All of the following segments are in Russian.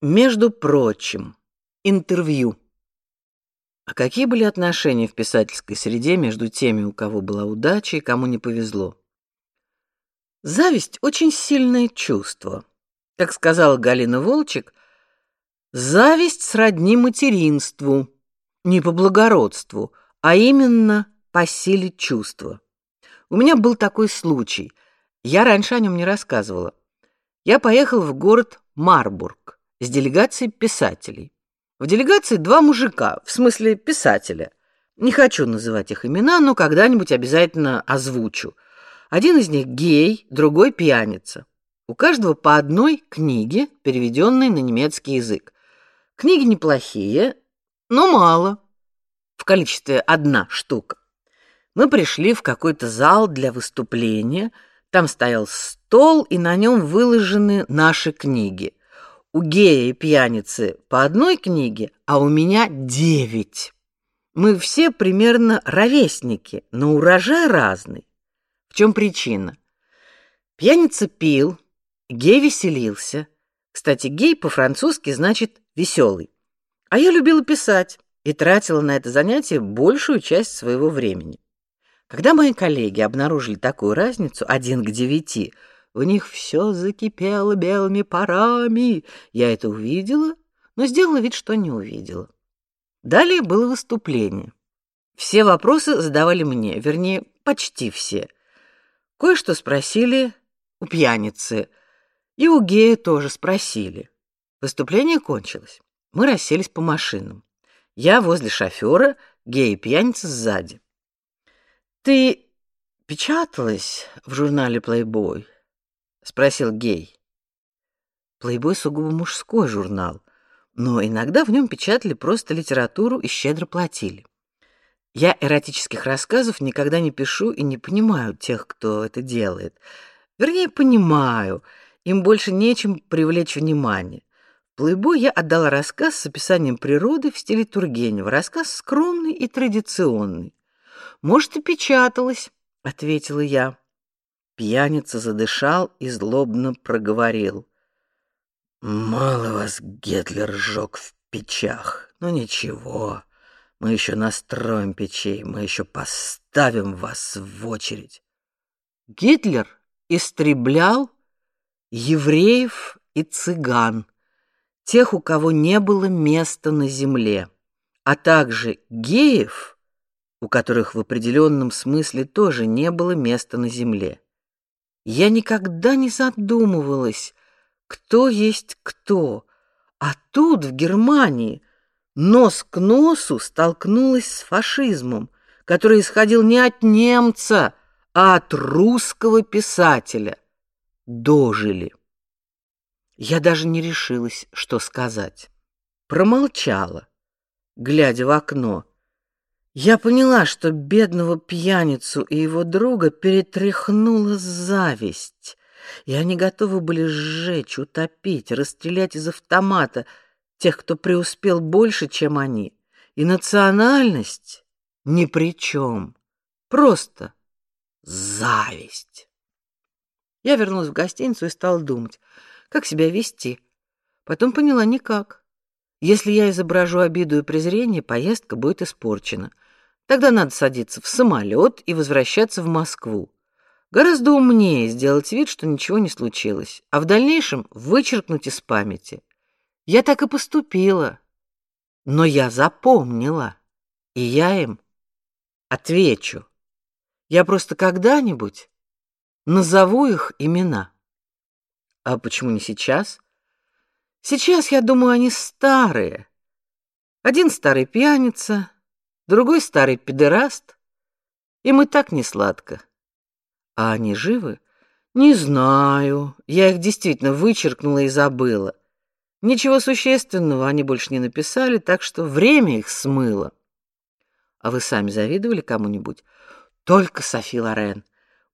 Между прочим, интервью. А какие были отношения в писательской среде между теми, у кого была удача и кому не повезло? Зависть очень сильное чувство. Как сказала Галина Волчек, зависть сродни материнству, не по благородству, а именно по силе чувства. У меня был такой случай. Я раньше о нем не рассказывала. Я поехал в город Марбург с делегацией писателей. В делегации два мужика, в смысле писателя. Не хочу называть их имена, но когда-нибудь обязательно озвучу. Один из них гей, другой пьяница. У каждого по одной книге, переведенной на немецкий язык. Книги неплохие, но мало. В количестве одна штука. Мы пришли в какой-то зал для выступления. Там стоял стол, и на нем выложены наши книги у гея и пьяницы по одной книге, а у меня девять. Мы все примерно ровесники, но урожай разный. В чем причина? Пьяница пил, гей веселился. Кстати, гей по-французски значит веселый. А я любила писать и тратила на это занятие большую часть своего времени. Когда мои коллеги обнаружили такую разницу один к девяти, в них все закипело белыми парами. Я это увидела, но сделала вид, что не увидела. Далее было выступление. Все вопросы задавали мне, вернее, почти все. Кое-что спросили у пьяницы, и у гея тоже спросили. Выступление кончилось. Мы расселись по машинам. Я возле шофера, гей и пьяница сзади. Ты печаталась в журнале Playboy? Спросил Гей. Плейбой сугубо мужской журнал, но иногда в нем печатали просто литературу и щедро платили. Я эротических рассказов никогда не пишу и не понимаю тех, кто это делает. Вернее, понимаю, им больше нечем привлечь внимание. Плейбой я отдала рассказ с описанием природы в стиле Тургенева, рассказ скромный и традиционный. Может, и печаталось, ответила я. Пьяница задышал и злобно проговорил: "Мало вас Гитлер сжег в печах, но ничего, мы еще настроим печей, мы еще поставим вас в очередь". Гитлер истреблял евреев и цыган, тех, у кого не было места на земле, а также геев, у которых в определенном смысле тоже не было места на земле. Я никогда не задумывалась, кто есть кто. А тут, в Германии, нос к носу столкнулась с фашизмом, который исходил не от немца, а от русского писателя. Дожили. Я даже не решилась, что сказать. Промолчала, глядя в окно, я поняла, что бедного пьяницу и его друга перетряхнула зависть, и они готовы были сжечь, утопить, расстрелять из автомата тех, кто преуспел больше, чем они. И национальность ни при чем, просто зависть. Я вернулась в гостиницу и стала думать, как себя вести. Потом поняла никак. Если я изображу обиду и презрение, поездка будет испорчена. Тогда надо садиться в самолет и возвращаться в Москву. Гораздо умнее сделать вид, что ничего не случилось, а в дальнейшем вычеркнуть из памяти. Я так и поступила. Но я запомнила, и я им отвечу. Я просто когда-нибудь назову их имена. А почему не сейчас? Сейчас, я думаю, они старые. Один старый пьяница, другой старый педераст. И так не сладко. А они живы? Не знаю. Я их действительно вычеркнула и забыла. Ничего существенного они больше не написали, так что время их смыло. А вы сами завидовали кому-нибудь? Только Софи Лорен.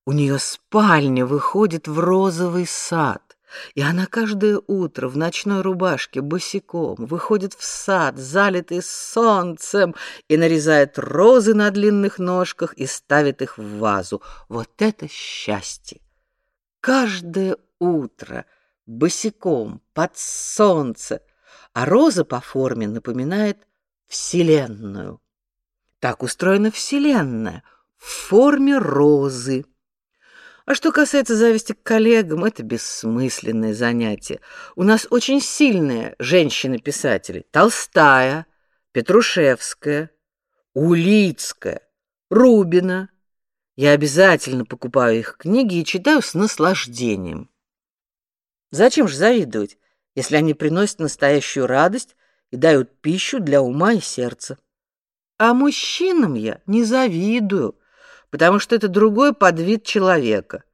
У нее спальня выходит в розовый сад. И она каждое утро в ночной рубашке босиком выходит в сад, залитый солнцем, и нарезает розы на длинных ножках и ставит их в вазу. Вот это счастье! Каждое утро босиком под солнце а роза по форме напоминает вселенную. Так устроена вселенная в форме розы. А что касается зависти к коллегам, это бессмысленное занятие. У нас очень сильные женщины-писатели: Толстая, Петрушевская, Улицкая, Рубина. Я обязательно покупаю их книги и читаю с наслаждением. Зачем же завидовать, если они приносят настоящую радость и дают пищу для ума и сердца? А мужчинам я не завидую потому что это другой подвид человека.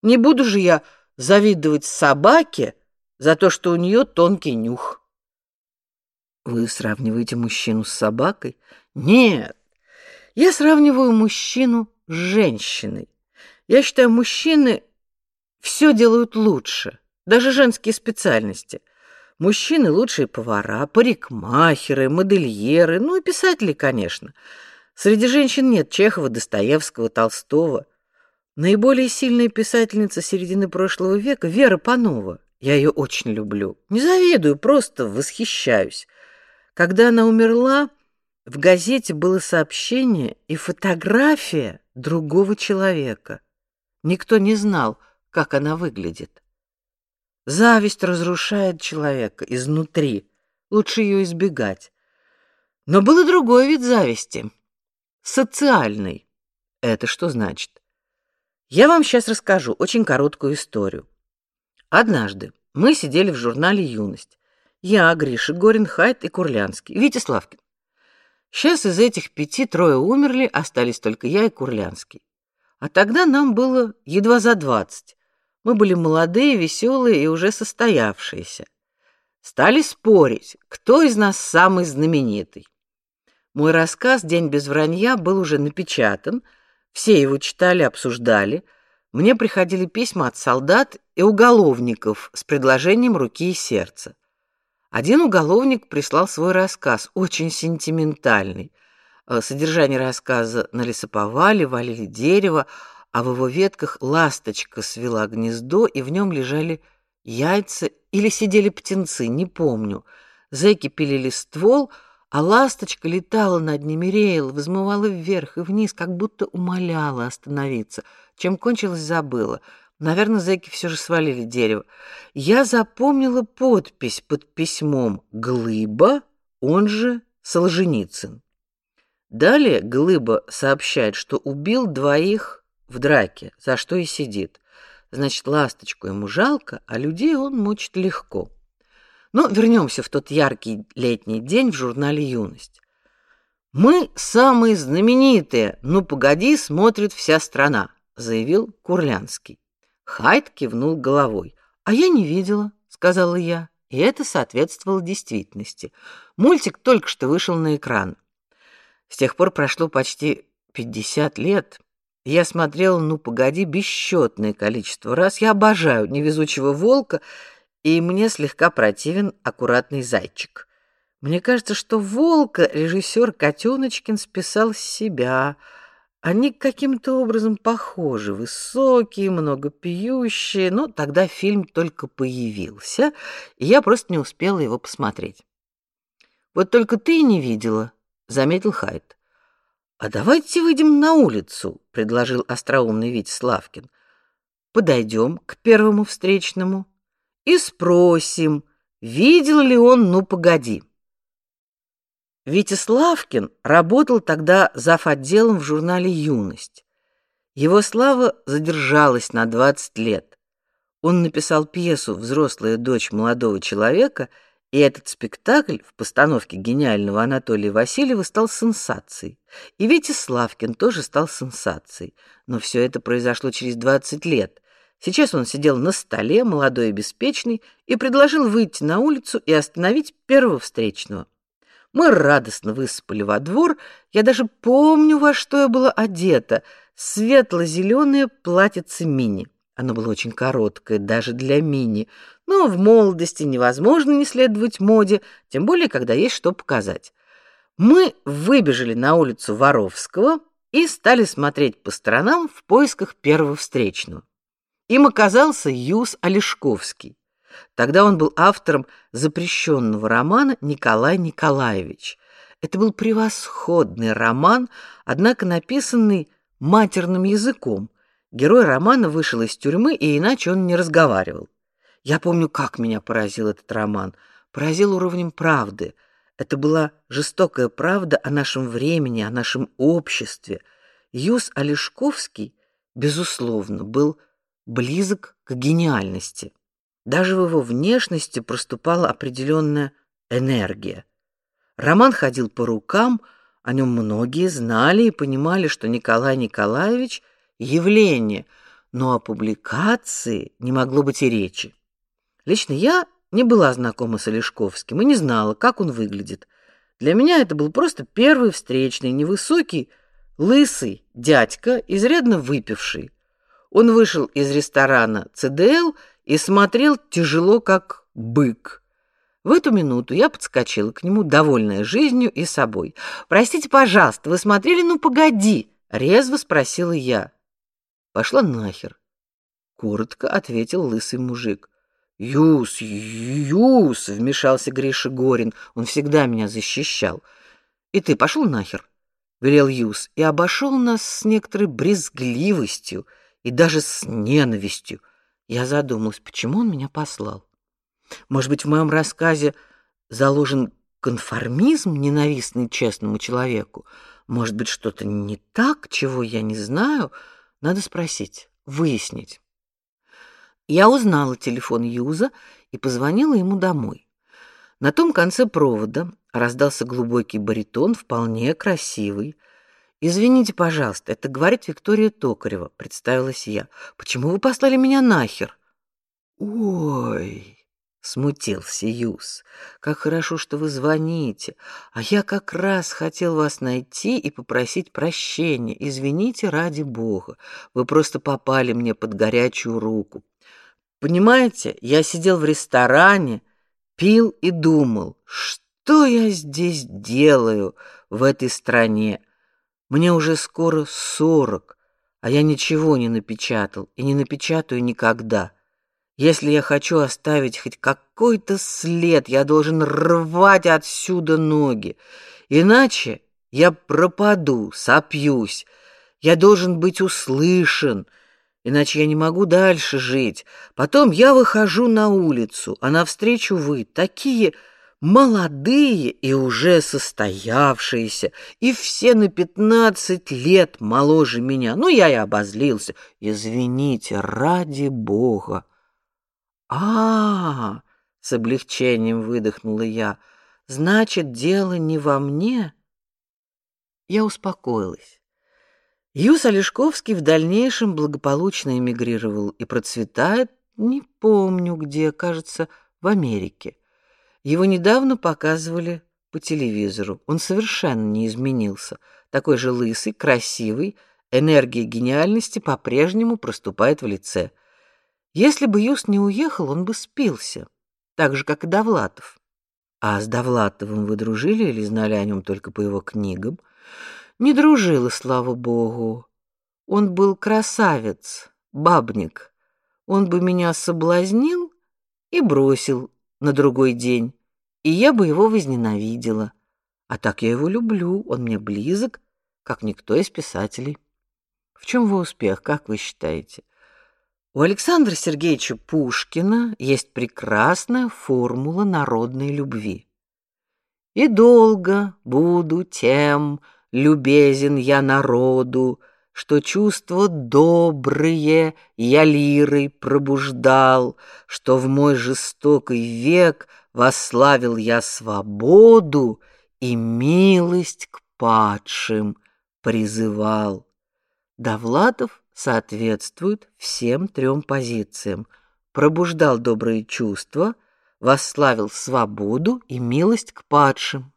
Не буду же я завидовать собаке за то, что у нее тонкий нюх. Вы сравниваете мужчину с собакой? Нет. Я сравниваю мужчину с женщиной. Я считаю, мужчины все делают лучше, даже женские специальности. Мужчины лучшие повара, парикмахеры, модельеры, ну и писатели, конечно. Среди женщин нет Чехова, Достоевского, Толстого. Наиболее сильная писательница середины прошлого века Вера Панова. Я ее очень люблю. Не завидую, просто восхищаюсь. Когда она умерла, в газете было сообщение и фотография другого человека. Никто не знал, как она выглядит. Зависть разрушает человека изнутри. Лучше ее избегать. Но был и другой вид зависти социальный. Это что значит? Я вам сейчас расскажу очень короткую историю. Однажды мы сидели в журнале Юность. Я, Гриша Горинхайт и Курлянский, Витя Славкин. Сейчас из этих пяти трое умерли, остались только я и Курлянский. А тогда нам было едва за двадцать. Мы были молодые, веселые и уже состоявшиеся. Стали спорить, кто из нас самый знаменитый. Мой рассказ День без вранья был уже напечатан, все его читали, обсуждали. Мне приходили письма от солдат и уголовников с предложением руки и сердца. Один уголовник прислал свой рассказ, очень сентиментальный. Э, содержание рассказа на лесоповале валили дерево, а в его ветках ласточка свела гнездо, и в нем лежали яйца или сидели птенцы, не помню. Зэки пилили ствол — а ласточка летала над ними, реяла, взмывала вверх и вниз, как будто умоляла остановиться. Чем кончилось, забыла. Наверное, зэки все же свалили дерево. Я запомнила подпись под письмом «Глыба», он же Солженицын. Далее Глыба сообщает, что убил двоих в драке, за что и сидит. Значит, ласточку ему жалко, а людей он мучит легко. Но вернемся в тот яркий летний день в журнале Юность. Мы самые знаменитые. Ну погоди, смотрит вся страна, заявил Курлянский. Хайт кивнул головой. А я не видела, сказала я, и это соответствовало действительности. Мультик только что вышел на экран. С тех пор прошло почти пятьдесят лет. Я смотрела, ну погоди, бесчетное количество раз. Я обожаю невезучего волка и мне слегка противен аккуратный зайчик. Мне кажется, что волка режиссер Котеночкин списал с себя. Они каким-то образом похожи, высокие, много пьющие. Но тогда фильм только появился, и я просто не успела его посмотреть. Вот только ты не видела, заметил Хайт. А давайте выйдем на улицу, предложил остроумный Витя Славкин. Подойдем к первому встречному и спросим, видел ли он «Ну, погоди». Витя Славкин работал тогда зав. отделом в журнале «Юность». Его слава задержалась на 20 лет. Он написал пьесу «Взрослая дочь молодого человека», и этот спектакль в постановке гениального Анатолия Васильева стал сенсацией. И Витя Славкин тоже стал сенсацией. Но все это произошло через 20 лет, Сейчас он сидел на столе, молодой и беспечный, и предложил выйти на улицу и остановить первого встречного. Мы радостно высыпали во двор. Я даже помню, во что я была одета: светло-зеленое платьице мини. Оно было очень короткое даже для мини, но в молодости невозможно не следовать моде, тем более когда есть что показать. Мы выбежали на улицу Воровского и стали смотреть по сторонам в поисках первого встречного. Им оказался Юс Олешковский. Тогда он был автором запрещенного романа Николай Николаевич. Это был превосходный роман, однако написанный матерным языком. Герой романа вышел из тюрьмы, и иначе он не разговаривал. Я помню, как меня поразил этот роман. Поразил уровнем правды. Это была жестокая правда о нашем времени, о нашем обществе. Юс Олешковский, безусловно, был близок к гениальности. Даже в его внешности проступала определенная энергия. Роман ходил по рукам, о нем многие знали и понимали, что Николай Николаевич явление, но о публикации не могло быть и речи. Лично я не была знакома с Олешковским и не знала, как он выглядит. Для меня это был просто первый встречный, невысокий, лысый дядька, изрядно выпивший. Он вышел из ресторана ЦДЛ и смотрел тяжело, как бык. В эту минуту я подскочила к нему, довольная жизнью и собой. «Простите, пожалуйста, вы смотрели «Ну, погоди»?» — резво спросила я. «Пошла нахер», — коротко ответил лысый мужик. «Юс, Юс!» — вмешался Гриша Горин. Он всегда меня защищал. «И ты пошел нахер?» — велел Юс и обошел нас с некоторой брезгливостью и даже с ненавистью. Я задумалась, почему он меня послал. Может быть, в моем рассказе заложен конформизм, ненавистный честному человеку? Может быть, что-то не так, чего я не знаю? Надо спросить, выяснить. Я узнала телефон Юза и позвонила ему домой. На том конце провода раздался глубокий баритон, вполне красивый, Извините, пожалуйста, это говорит Виктория Токарева, представилась я. Почему вы послали меня нахер? Ой, смутился Юс. Как хорошо, что вы звоните. А я как раз хотел вас найти и попросить прощения. Извините ради бога. Вы просто попали мне под горячую руку. Понимаете, я сидел в ресторане, пил и думал, что я здесь делаю в этой стране. Мне уже скоро сорок, а я ничего не напечатал и не напечатаю никогда. Если я хочу оставить хоть какой-то след, я должен рвать отсюда ноги, иначе я пропаду, сопьюсь. Я должен быть услышан, иначе я не могу дальше жить. Потом я выхожу на улицу, а навстречу вы такие молодые и уже состоявшиеся, и все на пятнадцать лет моложе меня. Ну, я и обозлился. Извините, ради бога. А, -а, -а с облегчением выдохнула я. Значит, дело не во мне. Я успокоилась. Юс Олешковский в дальнейшем благополучно эмигрировал и процветает, не помню где, кажется, в Америке. Его недавно показывали по телевизору. Он совершенно не изменился. Такой же лысый, красивый, энергия гениальности по-прежнему проступает в лице. Если бы Юст не уехал, он бы спился, так же как и Довлатов. А с Довлатовым вы дружили или знали о нем только по его книгам? Не дружила, слава богу. Он был красавец, бабник. Он бы меня соблазнил и бросил на другой день и я бы его возненавидела. А так я его люблю, он мне близок, как никто из писателей. В чем его успех, как вы считаете? У Александра Сергеевича Пушкина есть прекрасная формула народной любви. И долго буду тем любезен я народу, что чувства добрые я лирой пробуждал, что в мой жестокий век Восславил я свободу и милость к падшим призывал. Довлатов соответствует всем трем позициям. Пробуждал добрые чувства, восславил свободу и милость к падшим.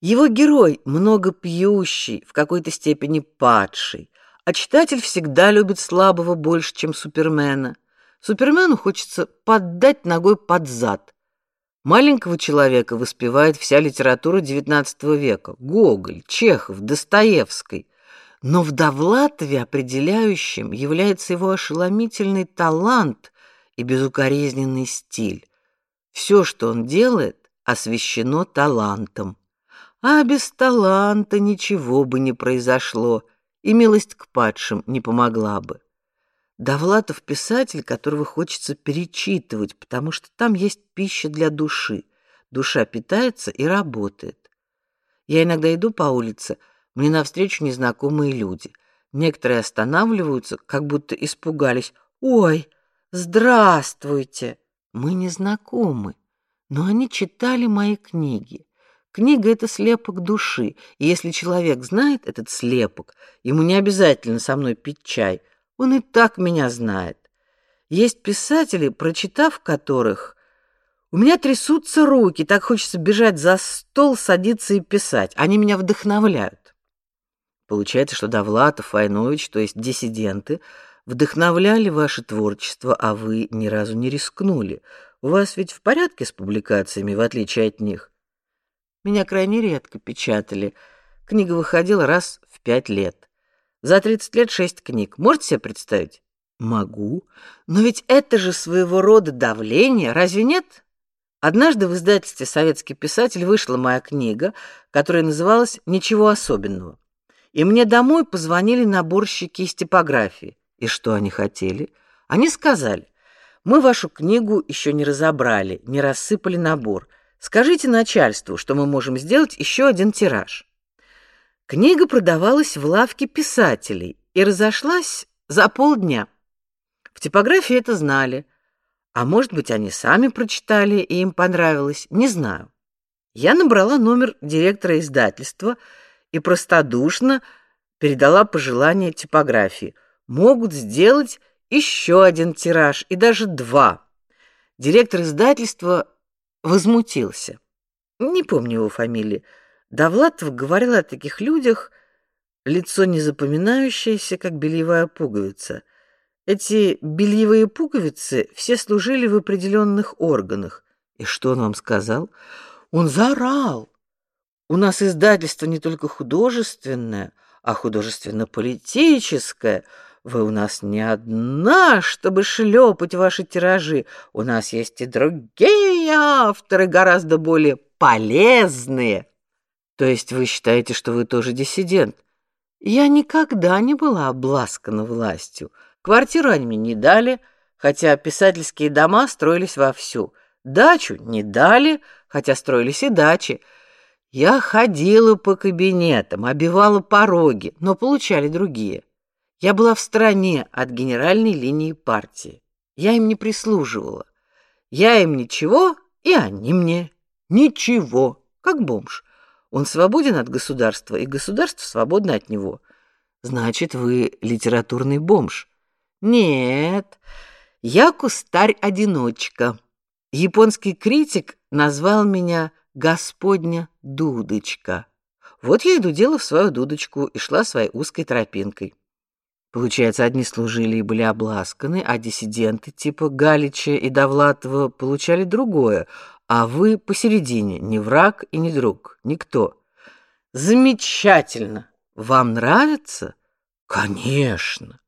Его герой много пьющий, в какой-то степени падший, а читатель всегда любит слабого больше, чем Супермена. Супермену хочется поддать ногой под зад, Маленького человека воспевает вся литература XIX века: Гоголь, Чехов, Достоевский. Но в Довлатове определяющим является его ошеломительный талант и безукоризненный стиль. Все, что он делает, освещено талантом. А без таланта ничего бы не произошло, и милость к падшим не помогла бы. Довлатов писатель, которого хочется перечитывать, потому что там есть пища для души. Душа питается и работает. Я иногда иду по улице, мне навстречу незнакомые люди. Некоторые останавливаются, как будто испугались. Ой, здравствуйте. Мы не знакомы, но они читали мои книги. Книга это слепок души, и если человек знает этот слепок, ему не обязательно со мной пить чай. Он и так меня знает. Есть писатели, прочитав которых, у меня трясутся руки, так хочется бежать за стол, садиться и писать. Они меня вдохновляют. Получается, что Довлатов, Войнович, то есть диссиденты, вдохновляли ваше творчество, а вы ни разу не рискнули. У вас ведь в порядке с публикациями, в отличие от них. Меня крайне редко печатали. Книга выходила раз в пять лет. За тридцать лет шесть книг. Можете себе представить? Могу. Но ведь это же своего рода давление, разве нет? Однажды в издательстве Советский писатель вышла моя книга, которая называлась Ничего особенного. И мне домой позвонили наборщики из типографии. И что они хотели? Они сказали: "Мы вашу книгу еще не разобрали, не рассыпали набор. Скажите начальству, что мы можем сделать еще один тираж". Книга продавалась в лавке писателей и разошлась за полдня. В типографии это знали. А может быть, они сами прочитали и им понравилось, не знаю. Я набрала номер директора издательства и простодушно передала пожелание типографии. Могут сделать еще один тираж и даже два. Директор издательства возмутился. Не помню его фамилии. Довлатов говорил о таких людях, лицо незапоминающееся, как бельевая пуговица. Эти бельевые пуговицы все служили в определенных органах. И что он вам сказал? Он заорал. У нас издательство не только художественное, а художественно-политическое. Вы у нас не одна, чтобы шлепать ваши тиражи. У нас есть и другие авторы, гораздо более полезные. То есть вы считаете, что вы тоже диссидент? Я никогда не была обласкана властью. Квартиру они мне не дали, хотя писательские дома строились вовсю. Дачу не дали, хотя строились и дачи. Я ходила по кабинетам, обивала пороги, но получали другие. Я была в стороне от генеральной линии партии. Я им не прислуживала. Я им ничего, и они мне ничего, как бомж. Он свободен от государства, и государство свободно от него. Значит, вы литературный бомж. Нет, я кустарь-одиночка. Японский критик назвал меня Господня дудочка. Вот я иду делав свою дудочку и шла своей узкой тропинкой. Получается, одни служили и были обласканы, а диссиденты типа Галича и Довлатова получали другое, а вы посередине, не враг и не друг, никто. Замечательно. Вам нравится? Конечно.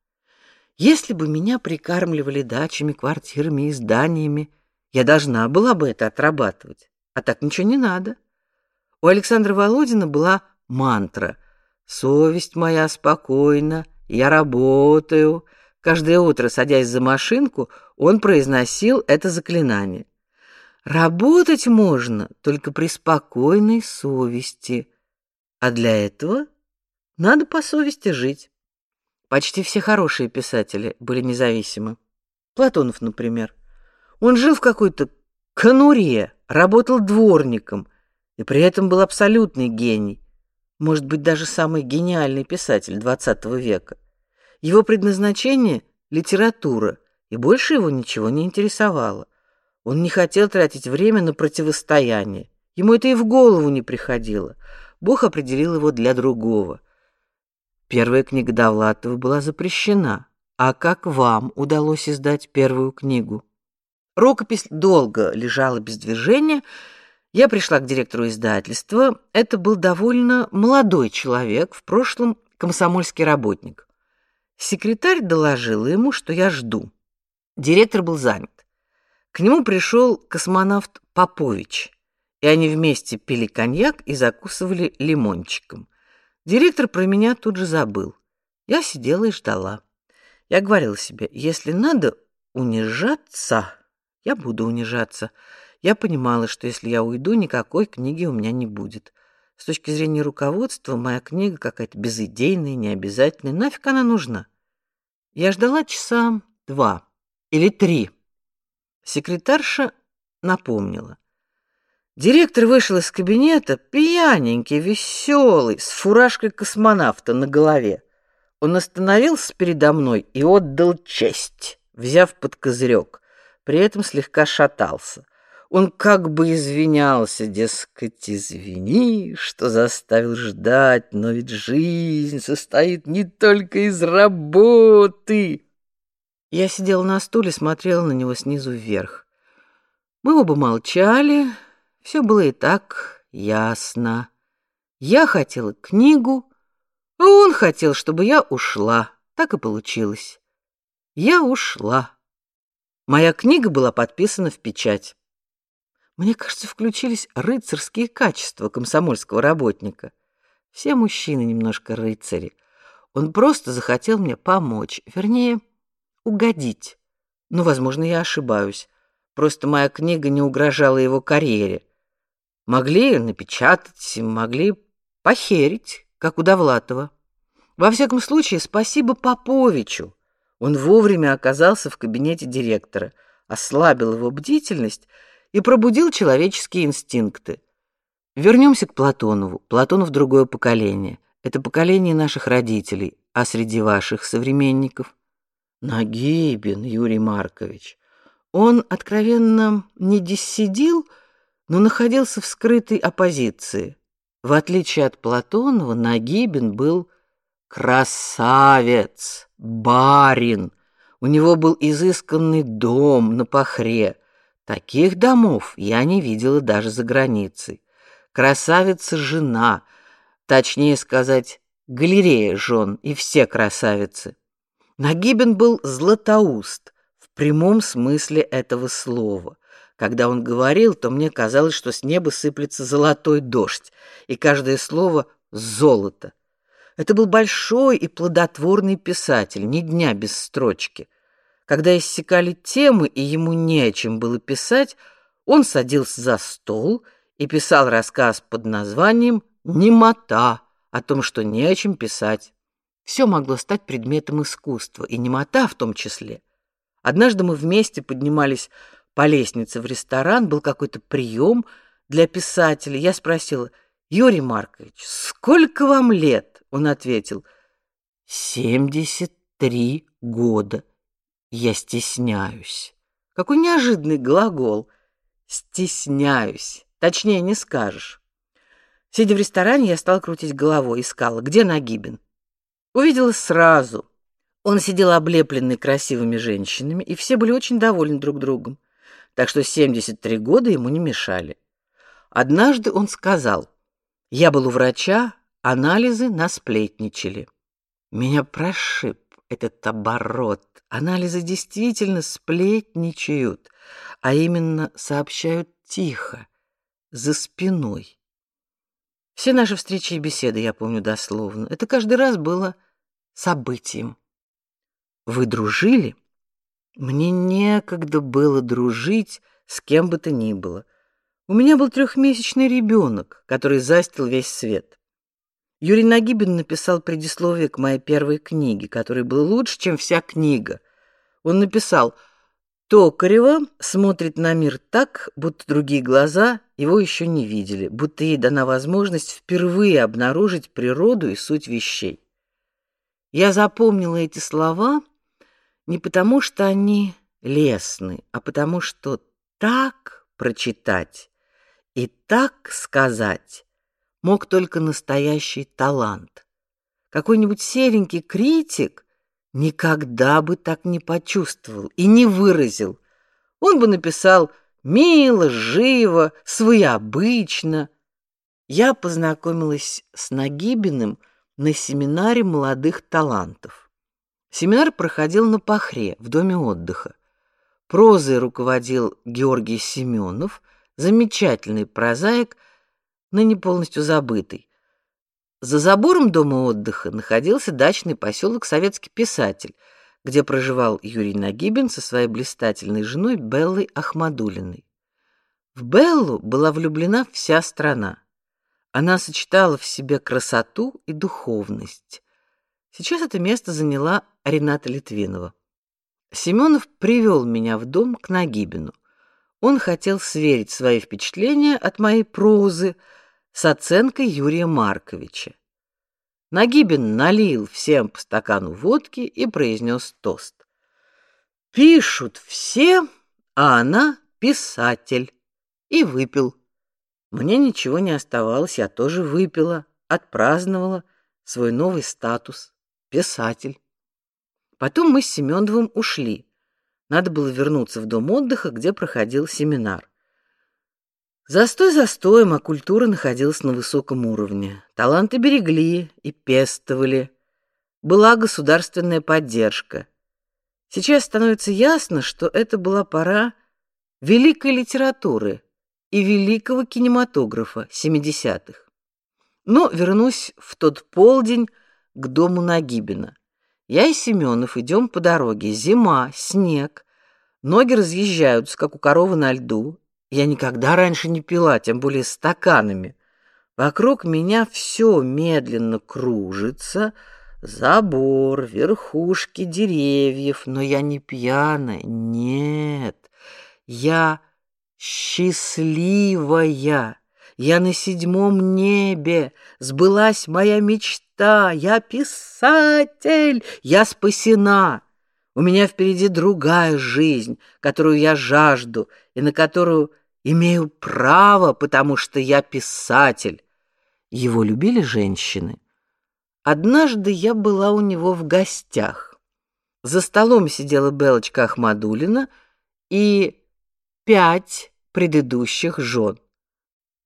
Если бы меня прикармливали дачами, квартирами и зданиями, я должна была бы это отрабатывать. А так ничего не надо. У Александра Володина была мантра: "Совесть моя спокойна, я работаю". Каждое утро, садясь за машинку, он произносил это заклинание. Работать можно только при спокойной совести, а для этого надо по совести жить. Почти все хорошие писатели были независимы. Платонов, например. Он жил в какой-то конуре, работал дворником и при этом был абсолютный гений. Может быть, даже самый гениальный писатель XX века. Его предназначение литература, и больше его ничего не интересовало. Он не хотел тратить время на противостояние. Ему это и в голову не приходило. Бог определил его для другого. Первая книга Довлатова была запрещена. А как вам удалось издать первую книгу? Рукопись долго лежала без движения. Я пришла к директору издательства. Это был довольно молодой человек, в прошлом комсомольский работник. Секретарь доложила ему, что я жду. Директор был занят. К нему пришел космонавт Попович, и они вместе пили коньяк и закусывали лимончиком. Директор про меня тут же забыл. Я сидела и ждала. Я говорила себе, если надо унижаться, я буду унижаться. Я понимала, что если я уйду, никакой книги у меня не будет. С точки зрения руководства, моя книга какая-то безидейная, необязательная. Нафиг она нужна? Я ждала часа два или три. Секретарша напомнила. Директор вышел из кабинета, пьяненький, веселый, с фуражкой космонавта на голове. Он остановился передо мной и отдал честь, взяв под козырек. При этом слегка шатался. Он как бы извинялся, дескать, извини, что заставил ждать, но ведь жизнь состоит не только из работы. Я сидела на стуле, смотрела на него снизу вверх. Мы оба молчали, все было и так ясно. Я хотела книгу, а он хотел, чтобы я ушла. Так и получилось. Я ушла. Моя книга была подписана в печать. Мне кажется, включились рыцарские качества комсомольского работника. Все мужчины немножко рыцари. Он просто захотел мне помочь, вернее, угодить. Ну, возможно, я ошибаюсь. Просто моя книга не угрожала его карьере. Могли напечатать, могли похерить, как у Довлатова. Во всяком случае, спасибо Поповичу. Он вовремя оказался в кабинете директора, ослабил его бдительность и пробудил человеческие инстинкты. Вернемся к Платонову. Платонов другое поколение. Это поколение наших родителей, а среди ваших современников Нагибин Юрий Маркович. Он откровенно не диссидил, но находился в скрытой оппозиции. В отличие от Платонова, Нагибин был красавец, барин. У него был изысканный дом на Пахре, Таких домов я не видела даже за границей. Красавица жена, точнее сказать, галерея жен и все красавицы. Нагибин был златоуст в прямом смысле этого слова. Когда он говорил, то мне казалось, что с неба сыплется золотой дождь, и каждое слово золото. Это был большой и плодотворный писатель, ни дня без строчки. Когда иссякали темы и ему не о чем было писать, он садился за стол и писал рассказ под названием «Немота» о том, что не о чем писать. Все могло стать предметом искусства, и немота в том числе. Однажды мы вместе поднимались по лестнице в ресторан, был какой-то прием для писателей. Я спросила, Юрий Маркович, сколько вам лет? Он ответил, семьдесят три года. Я стесняюсь. Какой неожиданный глагол. Стесняюсь. Точнее не скажешь. Сидя в ресторане, я стала крутить головой, искала, где Нагибин. Увидела сразу. Он сидел облепленный красивыми женщинами, и все были очень довольны друг другом. Так что 73 года ему не мешали. Однажды он сказал: "Я был у врача, анализы насплетничали. Меня прошиб этот оборот. Анализы действительно сплетничают, а именно сообщают тихо, за спиной. Все наши встречи и беседы я помню дословно. Это каждый раз было событием. Вы дружили? Мне некогда было дружить с кем бы то ни было. У меня был трехмесячный ребенок, который застил весь свет. Юрий Нагибин написал предисловие к моей первой книге, которое было лучше, чем вся книга. Он написал: Токарева смотрит на мир так, будто другие глаза его еще не видели, будто ей дана возможность впервые обнаружить природу и суть вещей. Я запомнила эти слова не потому, что они лестны, а потому, что так прочитать и так сказать мог только настоящий талант. Какой-нибудь серенький критик никогда бы так не почувствовал и не выразил. Он бы написал мило, живо, своеобычно. Я познакомилась с Нагибиным на семинаре молодых талантов. Семинар проходил на Пахре, в доме отдыха. Прозой руководил Георгий Семенов, замечательный прозаик, ныне полностью забытый. За забором дома отдыха находился дачный поселок Советский писатель, где проживал Юрий Нагибин со своей блистательной женой Беллой Ахмадулиной. В Беллу была влюблена вся страна. Она сочетала в себе красоту и духовность. Сейчас это место заняла Рената Литвинова. Семенов привел меня в дом к Нагибину. Он хотел сверить свои впечатления от моей прозы с оценкой Юрия Марковича. Нагибин налил всем по стакану водки и произнес тост. Пишут все, а она писатель. И выпил. Мне ничего не оставалось, я тоже выпила, отпраздновала свой новый статус писатель. Потом мы с Семеновым ушли. Надо было вернуться в дом отдыха, где проходил семинар. Застой застоем, а культура находилась на высоком уровне. Таланты берегли и пестовали. Была государственная поддержка. Сейчас становится ясно, что это была пора великой литературы, и великого кинематографа 70-х. Но вернусь в тот полдень к дому Нагибина. Я и Семенов идем по дороге. Зима, снег. Ноги разъезжаются, как у коровы на льду. Я никогда раньше не пила, тем более стаканами. Вокруг меня все медленно кружится. Забор, верхушки деревьев, но я не пьяная. Нет. Я Счастливая! Я на седьмом небе, сбылась моя мечта, я писатель, я спасена. У меня впереди другая жизнь, которую я жажду и на которую имею право, потому что я писатель. Его любили женщины. Однажды я была у него в гостях. За столом сидела Белочка Ахмадулина и пять предыдущих жен.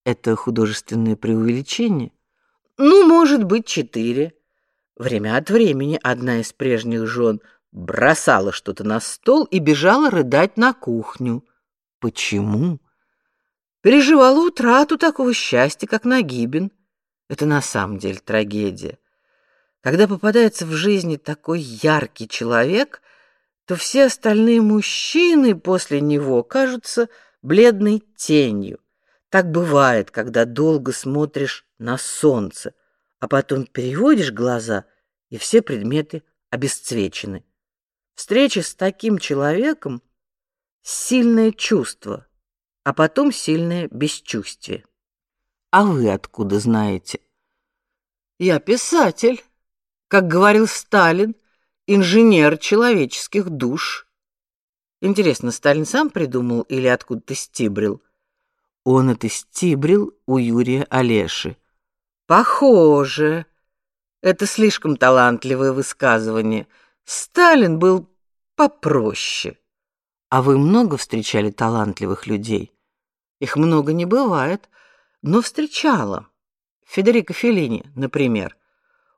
Это художественное преувеличение? Ну, может быть, четыре. Время от времени одна из прежних жен бросала что-то на стол и бежала рыдать на кухню. Почему? Переживала утрату такого счастья, как Нагибин. Это на самом деле трагедия. Когда попадается в жизни такой яркий человек, то все остальные мужчины после него кажутся бледной тенью. Так бывает, когда долго смотришь на солнце, а потом переводишь глаза, и все предметы обесцвечены. Встреча с таким человеком сильное чувство, а потом сильное бесчувствие. А вы откуда знаете? Я писатель, как говорил Сталин, инженер человеческих душ. Интересно, Сталин сам придумал или откуда-то стибрил? Он это стибрил у Юрия Олеши. Похоже. Это слишком талантливое высказывание. Сталин был попроще. А вы много встречали талантливых людей? Их много не бывает, но встречала. Федерико Феллини, например.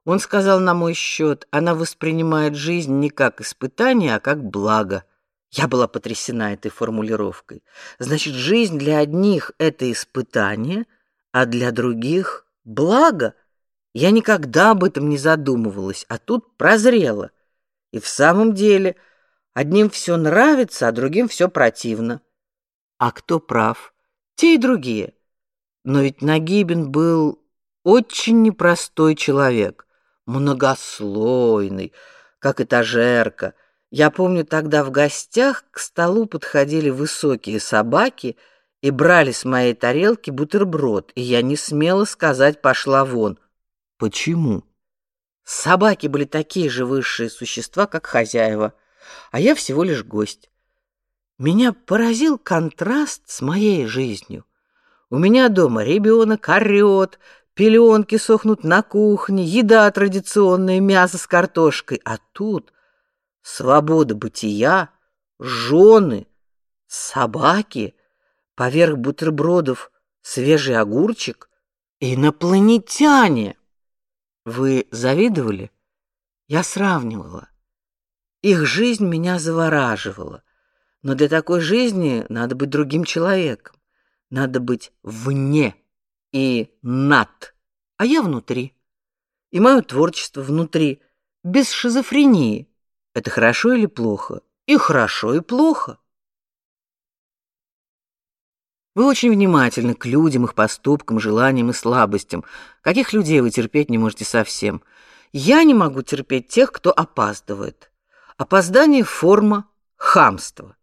Он сказал на мой счет, она воспринимает жизнь не как испытание, а как благо. Я была потрясена этой формулировкой. Значит, жизнь для одних это испытание, а для других благо. Я никогда об этом не задумывалась, а тут прозрела. И в самом деле, одним все нравится, а другим все противно. А кто прав? Те и другие. Но ведь Нагибин был очень непростой человек, многослойный, как этажерка — я помню, тогда в гостях к столу подходили высокие собаки и брали с моей тарелки бутерброд, и я не смела сказать «пошла вон». Почему? Собаки были такие же высшие существа, как хозяева, а я всего лишь гость. Меня поразил контраст с моей жизнью. У меня дома ребенок орет, пеленки сохнут на кухне, еда традиционная, мясо с картошкой, а тут свобода бытия, жены, собаки, поверх бутербродов свежий огурчик, инопланетяне. Вы завидовали? Я сравнивала. Их жизнь меня завораживала. Но для такой жизни надо быть другим человеком. Надо быть вне и над. А я внутри. И мое творчество внутри, без шизофрении. Это хорошо или плохо? И хорошо, и плохо. Вы очень внимательны к людям, их поступкам, желаниям и слабостям. Каких людей вы терпеть не можете совсем? Я не могу терпеть тех, кто опаздывает. Опоздание форма хамства.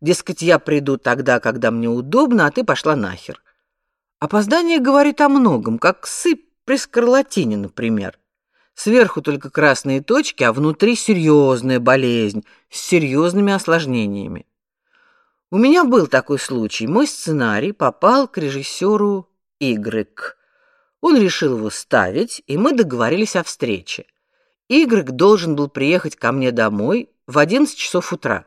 Дескать, я приду тогда, когда мне удобно, а ты пошла нахер. Опоздание говорит о многом, как сыпь при скарлатине, например. Сверху только красные точки, а внутри серьезная болезнь с серьезными осложнениями. У меня был такой случай. Мой сценарий попал к режиссеру Y. Он решил его ставить, и мы договорились о встрече. Y должен был приехать ко мне домой в 11 часов утра.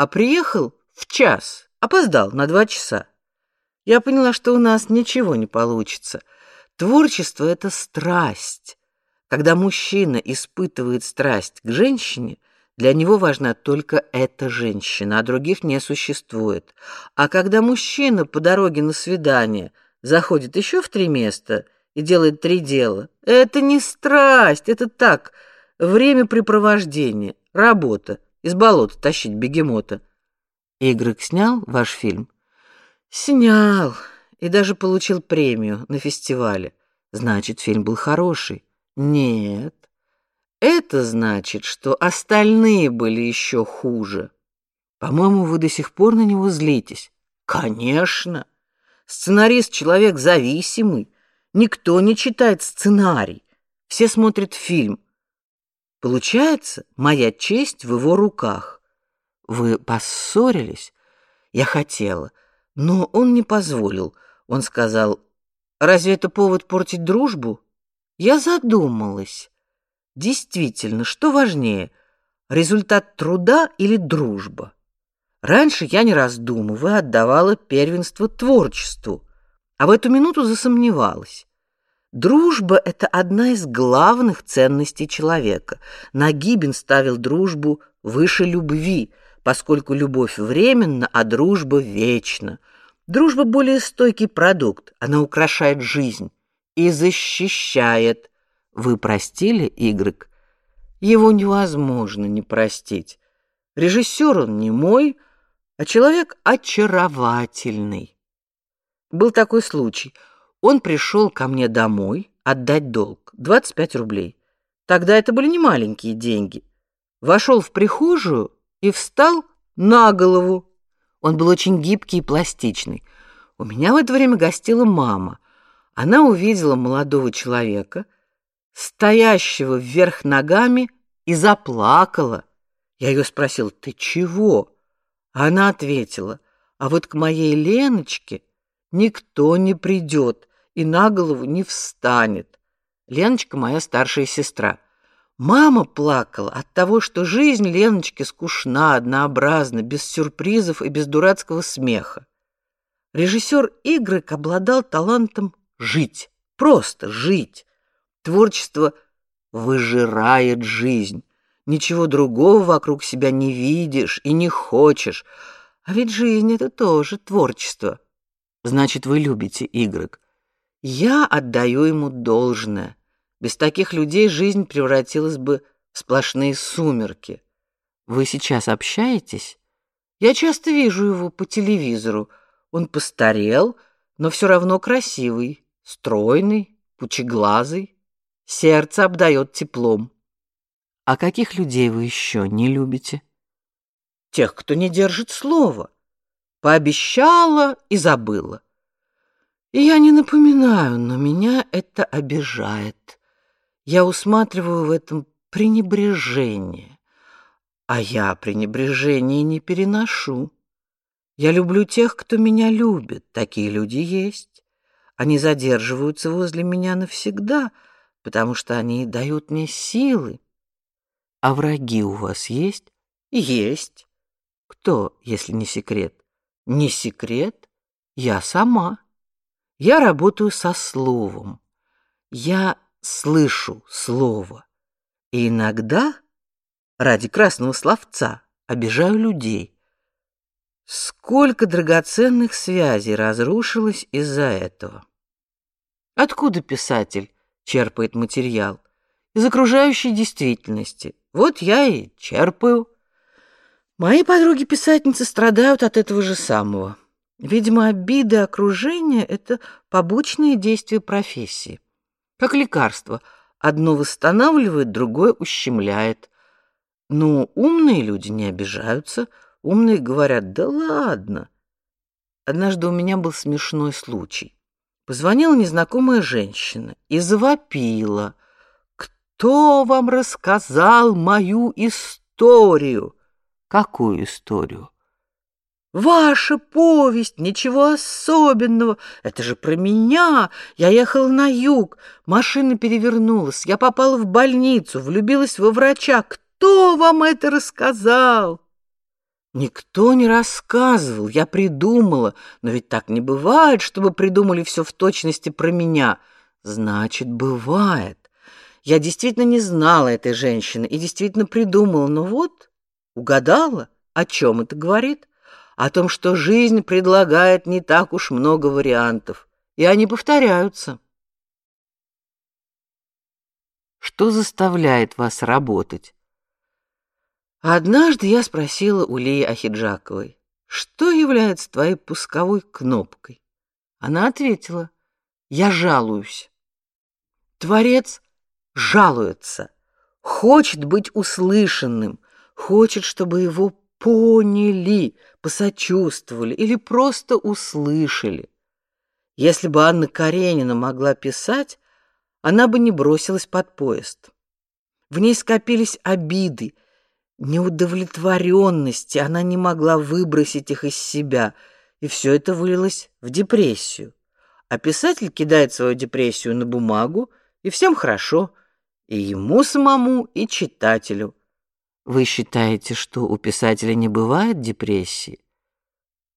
А приехал в час, опоздал на два часа. Я поняла, что у нас ничего не получится. Творчество это страсть. Когда мужчина испытывает страсть к женщине, для него важна только эта женщина, а других не существует. А когда мужчина по дороге на свидание заходит еще в три места и делает три дела, это не страсть, это так, времяпрепровождение, работа, из болота тащить бегемота. Игрек снял ваш фильм? Снял и даже получил премию на фестивале. Значит, фильм был хороший. Нет, это значит, что остальные были еще хуже. По-моему, вы до сих пор на него злитесь. Конечно. Сценарист человек зависимый. Никто не читает сценарий. Все смотрят фильм. Получается, моя честь в его руках. Вы поссорились? Я хотела, но он не позволил. Он сказал: "Разве это повод портить дружбу?" Я задумалась. Действительно, что важнее, результат труда или дружба? Раньше я не раздумывая отдавала первенство творчеству, а в эту минуту засомневалась. Дружба это одна из главных ценностей человека. Нагибин ставил дружбу выше любви, поскольку любовь временна, а дружба вечна. Дружба более стойкий продукт, она украшает жизнь и защищает вы простили, Игрек? Его невозможно не простить. Режиссер он не мой, а человек очаровательный. Был такой случай. Он пришел ко мне домой отдать долг, 25 рублей. Тогда это были не маленькие деньги. Вошел в прихожую и встал на голову. Он был очень гибкий и пластичный. У меня в это время гостила мама. Она увидела молодого человека — стоящего вверх ногами, и заплакала. Я ее спросил: "Ты чего?" Она ответила: "А вот к моей Леночке никто не придет и на голову не встанет. Леночка моя старшая сестра. Мама плакала от того, что жизнь Леночки скучна, однообразна, без сюрпризов и без дурацкого смеха. Режиссер Игрек обладал талантом жить, просто жить. Творчество выжирает жизнь. Ничего другого вокруг себя не видишь и не хочешь. А ведь жизнь это тоже творчество. Значит, вы любите Игрек. Я отдаю ему должное. Без таких людей жизнь превратилась бы в сплошные сумерки. Вы сейчас общаетесь? Я часто вижу его по телевизору. Он постарел, но все равно красивый, стройный, пучеглазый. Сердце обдает теплом. А каких людей вы еще не любите? Тех, кто не держит слова. Пообещала и забыла. Я не напоминаю, но меня это обижает. Я усматриваю в этом пренебрежение. А я пренебрежение не переношу. Я люблю тех, кто меня любит. Такие люди есть. Они задерживаются возле меня навсегда — потому что они дают мне силы. А враги у вас есть? Есть. Кто, если не секрет? Не секрет. Я сама. Я работаю со словом. Я слышу слово. И иногда ради красного словца обижаю людей. Сколько драгоценных связей разрушилось из-за этого. Откуда писатель черпает материал? Из окружающей действительности. Вот я и черпаю. Мои подруги-писательницы страдают от этого же самого. Видимо, обиды окружения это побочные действия профессии. Как лекарство, одно восстанавливает, другое ущемляет. Но умные люди не обижаются, умные говорят: "Да ладно". Однажды у меня был смешной случай. Позвонила незнакомая женщина и завопила: "Кто вам рассказал мою историю?" "Какую историю?" Ваша повесть, ничего особенного. Это же про меня. Я ехала на юг, машина перевернулась, я попала в больницу, влюбилась во врача. Кто вам это рассказал? Никто не рассказывал, я придумала. Но ведь так не бывает, чтобы придумали все в точности про меня. Значит, бывает. Я действительно не знала этой женщины и действительно придумала. Но вот, угадала. О чем это говорит? О том, что жизнь предлагает не так уж много вариантов, и они повторяются. Что заставляет вас работать? Однажды я спросила у Лии Ахиджаковой, что является твоей пусковой кнопкой. Она ответила: "Я жалуюсь". Творец жалуется, хочет быть услышанным, хочет, чтобы его поняли, посочувствовали или просто услышали. Если бы Анна Каренина могла писать, она бы не бросилась под поезд. В ней скопились обиды, неудовлетворенности, она не могла выбросить их из себя, и все это вылилось в депрессию. А писатель кидает свою депрессию на бумагу, и всем хорошо, и ему самому, и читателю. Вы считаете, что у писателя не бывает депрессии?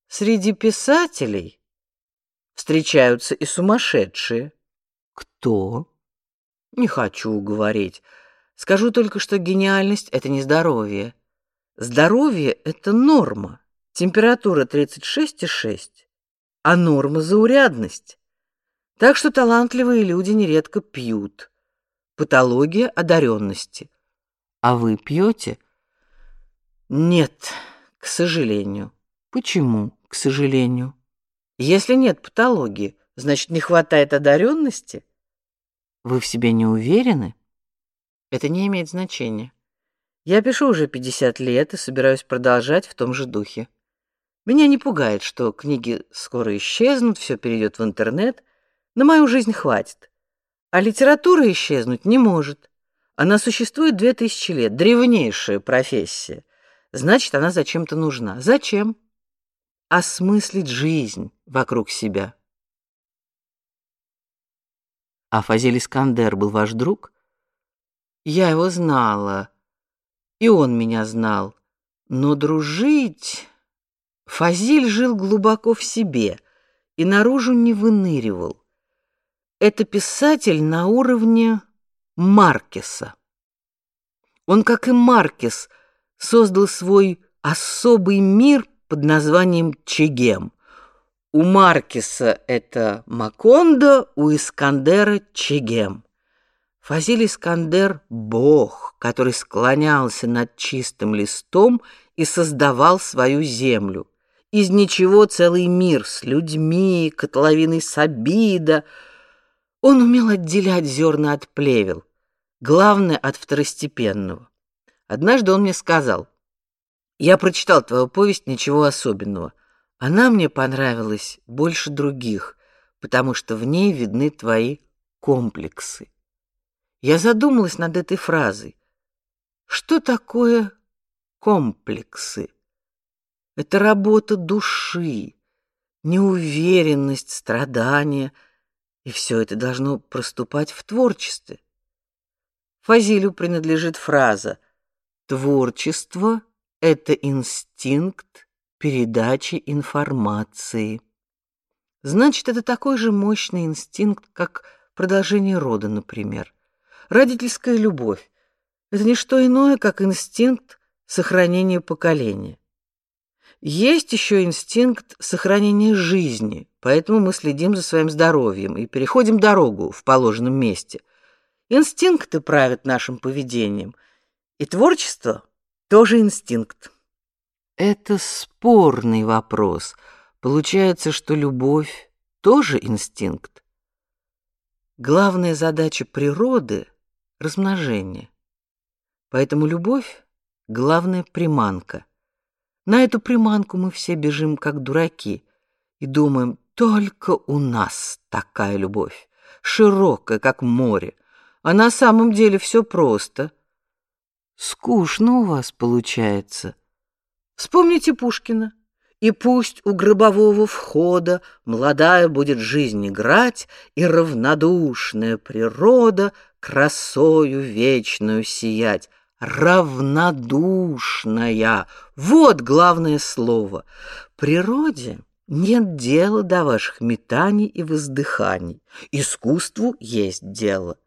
Среди писателей встречаются и сумасшедшие. Кто? Не хочу говорить. Скажу только, что гениальность это не здоровье. Здоровье это норма. Температура 36,6. А норма заурядность. Так что талантливые люди нередко пьют. Патология одаренности. А вы пьете? Нет, к сожалению. Почему, к сожалению? Если нет патологии, значит, не хватает одаренности? Вы в себе не уверены? Это не имеет значения. Я пишу уже 50 лет и собираюсь продолжать в том же духе. Меня не пугает, что книги скоро исчезнут, все перейдет в интернет. На мою жизнь хватит. А литература исчезнуть не может. Она существует две тысячи лет, древнейшая профессия. Значит, она зачем-то нужна. Зачем? Осмыслить жизнь вокруг себя. А Фазиль Искандер был ваш друг? Я его знала, и он меня знал. Но дружить... Фазиль жил глубоко в себе и наружу не выныривал. Это писатель на уровне Маркеса. Он, как и Маркес, создал свой особый мир под названием Чегем. У Маркеса это Макондо, у Искандера Чегем. Фазиль Искандер — бог, который склонялся над чистым листом и создавал свою землю. Из ничего целый мир с людьми, котловиной Сабида — он умел отделять зерна от плевел, главное от второстепенного. Однажды он мне сказал: "Я прочитал твою повесть, ничего особенного. Она мне понравилась больше других, потому что в ней видны твои комплексы". Я задумалась над этой фразой. Что такое комплексы? Это работа души, неуверенность, страдания — и все это должно проступать в творчестве. Фазилю принадлежит фраза «Творчество — это инстинкт передачи информации». Значит, это такой же мощный инстинкт, как продолжение рода, например. Родительская любовь — это не что иное, как инстинкт сохранения поколения. Есть еще инстинкт сохранения жизни, поэтому мы следим за своим здоровьем и переходим дорогу в положенном месте. Инстинкты правят нашим поведением, и творчество тоже инстинкт. Это спорный вопрос. Получается, что любовь тоже инстинкт. Главная задача природы размножение. Поэтому любовь главная приманка. На эту приманку мы все бежим как дураки и думаем: только у нас такая любовь, широкая, как море. А на самом деле все просто. Скучно у вас получается. Вспомните Пушкина. И пусть у гробового входа молодая будет жизнь играть, и равнодушная природа красою вечную сиять. Равнодушная. Вот главное слово. Природе нет дела до ваших метаний и воздыханий. Искусству есть дело.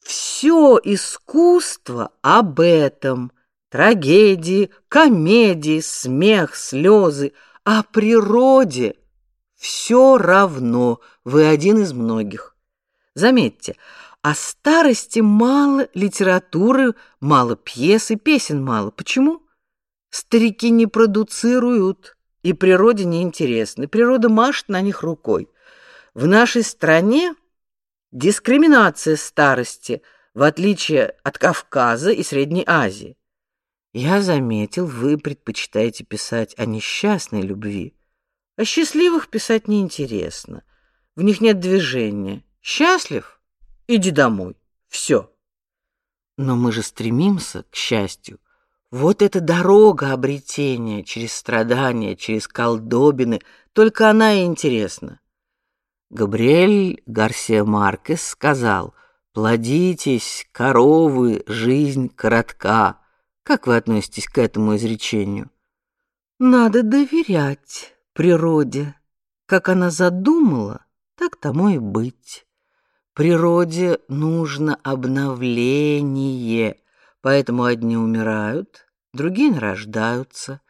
Все искусство об этом. Трагедии, комедии, смех, слезы. О природе все равно. Вы один из многих. Заметьте, о старости мало литературы, мало пьес и песен мало. Почему? Старики не продуцируют, и природе не интересны. Природа машет на них рукой. В нашей стране дискриминация старости, в отличие от Кавказа и Средней Азии. Я заметил, вы предпочитаете писать о несчастной любви. О счастливых писать неинтересно. В них нет движения. Счастлив? Иди домой. Все. Но мы же стремимся к счастью. Вот эта дорога обретения через страдания, через колдобины, только она и интересна. Габриэль Гарсия Маркес сказал: "Плодитесь, коровы, жизнь коротка". Как вы относитесь к этому изречению? Надо доверять природе. Как она задумала, так тому и быть. Природе нужно обновление, поэтому одни умирают, другие нарождаются.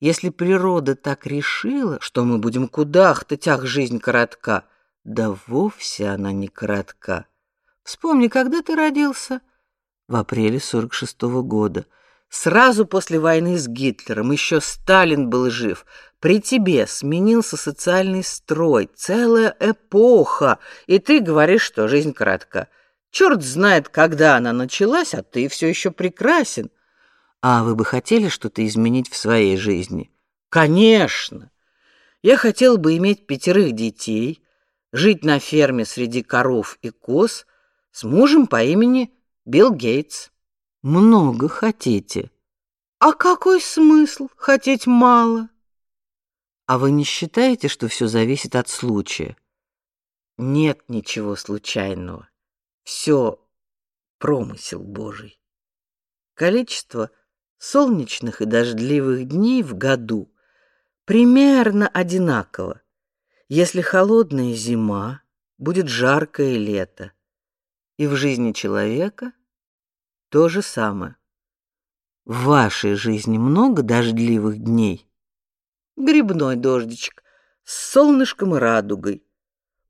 Если природа так решила, что мы будем кудахтать, ах, жизнь коротка, да вовсе она не коротка. Вспомни, когда ты родился? В апреле сорок шестого года. Сразу после войны с Гитлером, еще Сталин был жив. При тебе сменился социальный строй, целая эпоха, и ты говоришь, что жизнь коротка. Черт знает, когда она началась, а ты все еще прекрасен. А вы бы хотели что-то изменить в своей жизни? Конечно. Я хотел бы иметь пятерых детей, жить на ферме среди коров и коз с мужем по имени Билл Гейтс. Много хотите. А какой смысл хотеть мало? А вы не считаете, что все зависит от случая? Нет ничего случайного. Все промысел Божий. Количество солнечных и дождливых дней в году примерно одинаково. Если холодная зима, будет жаркое лето. И в жизни человека то же самое. В вашей жизни много дождливых дней? грибной дождичек с солнышком и радугой.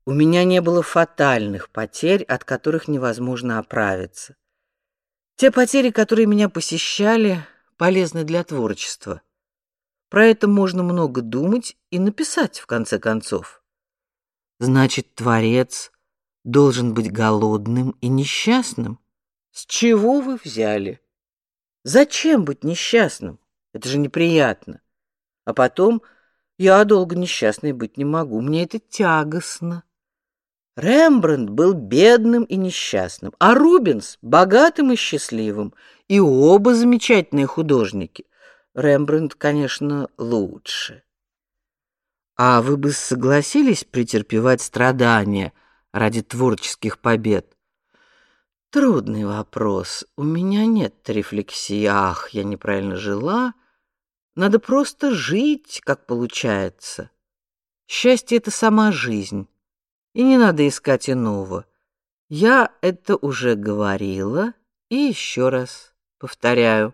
У меня не было фатальных потерь, от которых невозможно оправиться. Те потери, которые меня посещали, полезны для творчества. Про это можно много думать и написать в конце концов. Значит, творец должен быть голодным и несчастным. С чего вы взяли? Зачем быть несчастным? Это же неприятно. А потом я долго несчастной быть не могу, мне это тягостно. Рембрандт был бедным и несчастным, а Рубенс богатым и счастливым, и оба замечательные художники. Рембрандт, конечно, лучше. А вы бы согласились претерпевать страдания ради творческих побед? Трудный вопрос. У меня нет рефлексии. Ах, я неправильно жила, надо просто жить, как получается. Счастье это сама жизнь, и не надо искать иного. Я это уже говорила и еще раз повторяю.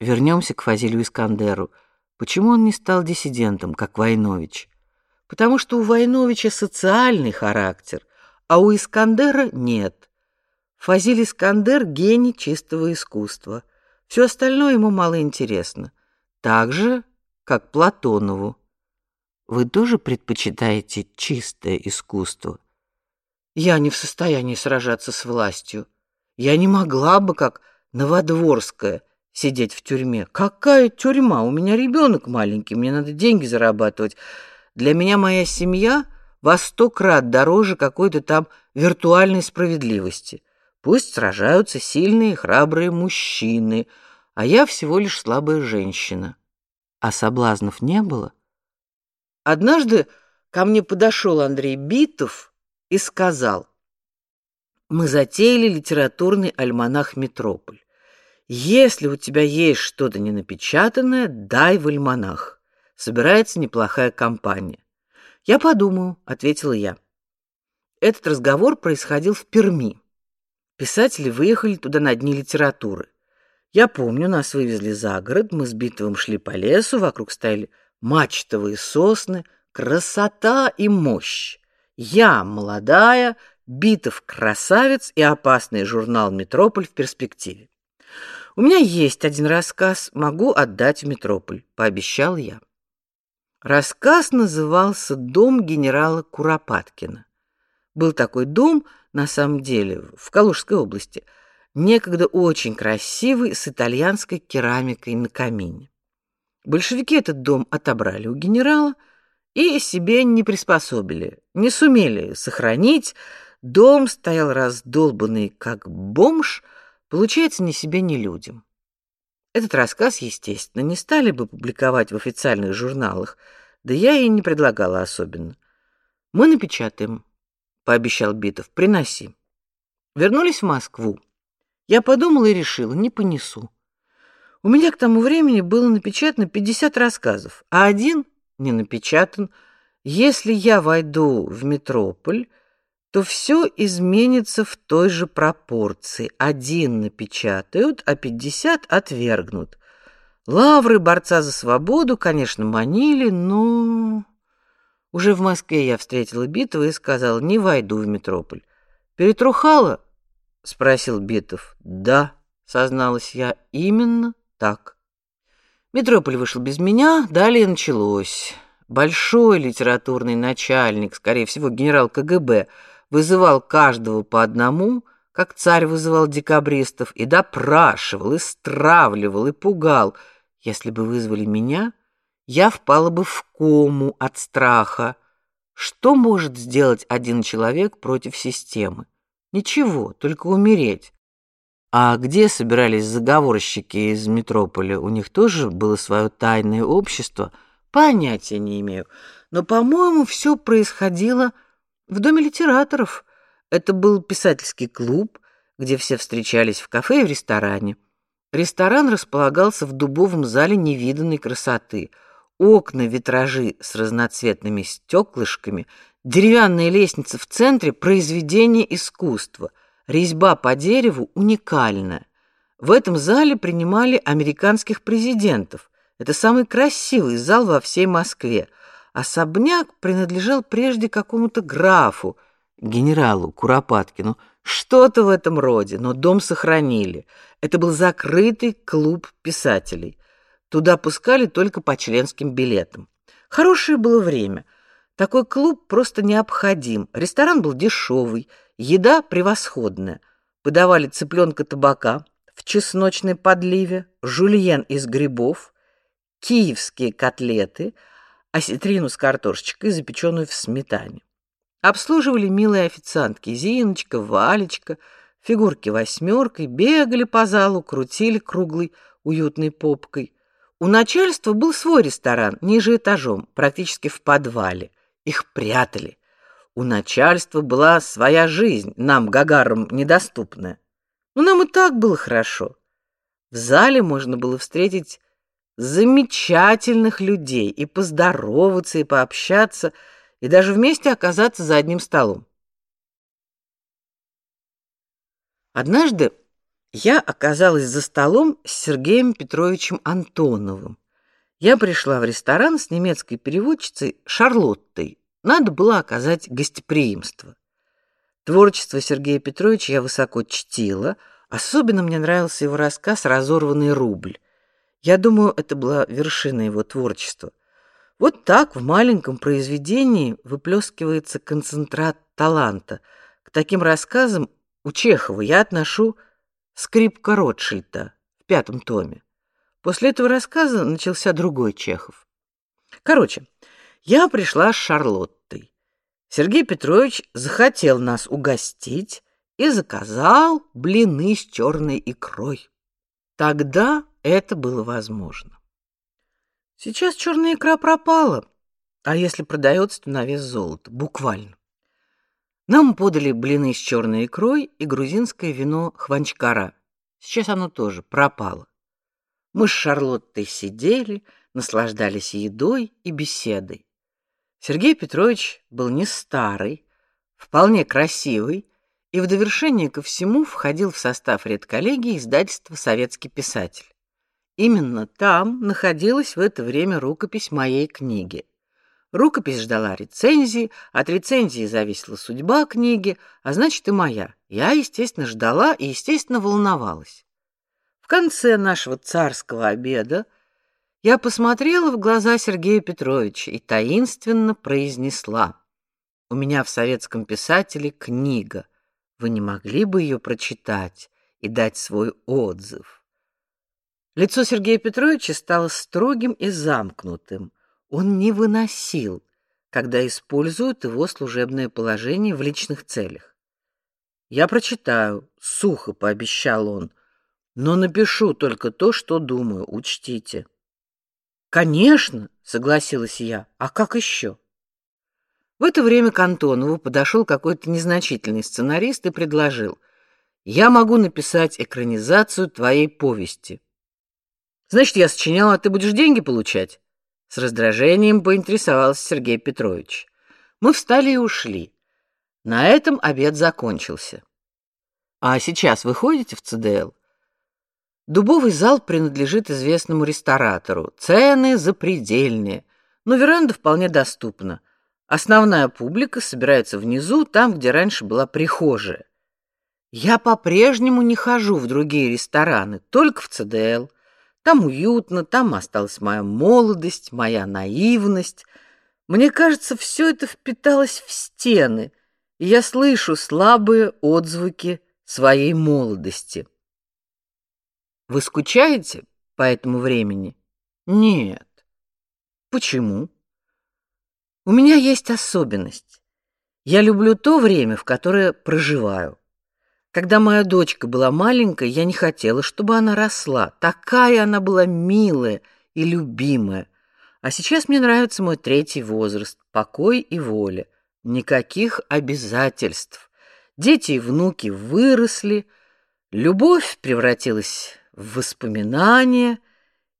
Вернемся к Фазилию Искандеру. Почему он не стал диссидентом, как Войнович? Потому что у Войновича социальный характер, а у Искандера нет. Фазиль Искандер гений чистого искусства. Все остальное ему мало интересно. Так же, как Платонову. Вы тоже предпочитаете чистое искусство? Я не в состоянии сражаться с властью. Я не могла бы, как Новодворская, сидеть в тюрьме. Какая тюрьма? У меня ребенок маленький, мне надо деньги зарабатывать. Для меня моя семья во сто крат дороже какой-то там виртуальной справедливости. Пусть сражаются сильные, храбрые мужчины, а я всего лишь слабая женщина. А соблазнов не было? Однажды ко мне подошел Андрей Битов и сказал: "Мы затеяли литературный альманах Метрополь. Если у тебя есть что-то ненапечатанное, дай в альманах. Собирается неплохая компания". "Я подумаю", ответила я. Этот разговор происходил в Перми. Писатели выехали туда на дни литературы. Я помню, нас вывезли за город, мы с Битовым шли по лесу, вокруг стояли мачтовые сосны, красота и мощь. Я молодая, Битов красавец и опасный журнал Метрополь в перспективе. У меня есть один рассказ, могу отдать в Метрополь, пообещал я. Рассказ назывался Дом генерала Куропаткина. Был такой дом, на самом деле, в Калужской области, некогда очень красивый, с итальянской керамикой на камине. Большевики этот дом отобрали у генерала и себе не приспособили, не сумели сохранить. Дом стоял раздолбанный, как бомж, получается, ни себе, ни людям. Этот рассказ, естественно, не стали бы публиковать в официальных журналах, да я и не предлагала особенно. Мы напечатаем, пообещал Битов. Приноси. Вернулись в Москву. Я подумала и решила, не понесу. У меня к тому времени было напечатано 50 рассказов, а один не напечатан. Если я войду в метрополь, то все изменится в той же пропорции. Один напечатают, а 50 отвергнут. Лавры борца за свободу, конечно, манили, но уже в Москве я встретила Битова и сказала: "Не войду в метрополь". "Перетрухала?" спросил Битов. "Да", созналась я. "Именно так. Метрополь вышел без меня, далее началось. Большой литературный начальник, скорее всего, генерал КГБ, вызывал каждого по одному, как царь вызывал декабристов, и допрашивал, и стравливал, и пугал. Если бы вызвали меня, я впала бы в кому от страха. Что может сделать один человек против системы? Ничего, только умереть. А где собирались заговорщики из метрополя? У них тоже было свое тайное общество? Понятия не имею. Но, по-моему, все происходило в доме литераторов. Это был писательский клуб, где все встречались в кафе и в ресторане. Ресторан располагался в дубовом зале невиданной красоты. Окна, витражи с разноцветными стеклышками, деревянная лестница в центре произведение искусства — резьба по дереву уникальна. В этом зале принимали американских президентов. Это самый красивый зал во всей Москве. Особняк принадлежал прежде какому-то графу, генералу Куропаткину, что-то в этом роде, но дом сохранили. Это был закрытый клуб писателей. Туда пускали только по членским билетам. Хорошее было время. Такой клуб просто необходим. Ресторан был дешевый, Еда превосходная. Подавали цыпленка табака в чесночной подливе, жульен из грибов, киевские котлеты, осетрину с картошечкой, запеченную в сметане. Обслуживали милые официантки Зиночка, Валечка, фигурки восьмеркой, бегали по залу, крутили круглой уютной попкой. У начальства был свой ресторан ниже этажом, практически в подвале. Их прятали. У начальства была своя жизнь, нам, гагарам, недоступная. Но нам и так было хорошо. В зале можно было встретить замечательных людей и поздороваться, и пообщаться, и даже вместе оказаться за одним столом. Однажды я оказалась за столом с Сергеем Петровичем Антоновым. Я пришла в ресторан с немецкой переводчицей Шарлоттой. Надо было оказать гостеприимство. Творчество Сергея Петровича я высоко чтила, особенно мне нравился его рассказ Разорванный рубль. Я думаю, это была вершина его творчества. Вот так в маленьком произведении выплескивается концентрат таланта. К таким рассказам у Чехова я отношу «Скрипка Ротшильда» в пятом томе. После этого рассказа начался другой Чехов. Короче, я пришла с Шарлоттой. Сергей Петрович захотел нас угостить и заказал блины с черной икрой. Тогда это было возможно. Сейчас черная икра пропала, а если продается, то на вес золота, буквально. Нам подали блины с черной икрой и грузинское вино хванчкара. Сейчас оно тоже пропало. Мы с Шарлоттой сидели, наслаждались едой и беседой. Сергей Петрович был не старый, вполне красивый и в довершение ко всему входил в состав редколлегии издательства Советский писатель. Именно там находилась в это время рукопись моей книги. Рукопись ждала рецензии, от рецензии зависела судьба книги, а значит и моя. Я, естественно, ждала и, естественно, волновалась. В конце нашего царского обеда я посмотрела в глаза Сергея Петровича и таинственно произнесла: "У меня в советском писателе книга. Вы не могли бы ее прочитать и дать свой отзыв?" Лицо Сергея Петровича стало строгим и замкнутым. Он не выносил, когда используют его служебное положение в личных целях. Я прочитаю, сухо пообещал он, но напишу только то, что думаю, учтите. Конечно, согласилась я. А как еще? В это время к Антонову подошел какой-то незначительный сценарист и предложил: "Я могу написать экранизацию твоей повести. Значит, я сочинял, а ты будешь деньги получать? С раздражением поинтересовался Сергей Петрович. Мы встали и ушли. На этом обед закончился. А сейчас вы ходите в ЦДЛ? Дубовый зал принадлежит известному ресторатору. Цены запредельные, но веранда вполне доступна. Основная публика собирается внизу, там, где раньше была прихожая. Я по-прежнему не хожу в другие рестораны, только в ЦДЛ. Там уютно, там осталась моя молодость, моя наивность. Мне кажется, все это впиталось в стены, и я слышу слабые отзвуки своей молодости. Вы скучаете по этому времени? Нет. Почему? У меня есть особенность. Я люблю то время, в которое проживаю. Когда моя дочка была маленькой, я не хотела, чтобы она росла. Такая она была милая и любимая. А сейчас мне нравится мой третий возраст покой и воля. Никаких обязательств. Дети и внуки выросли, любовь превратилась в воспоминания,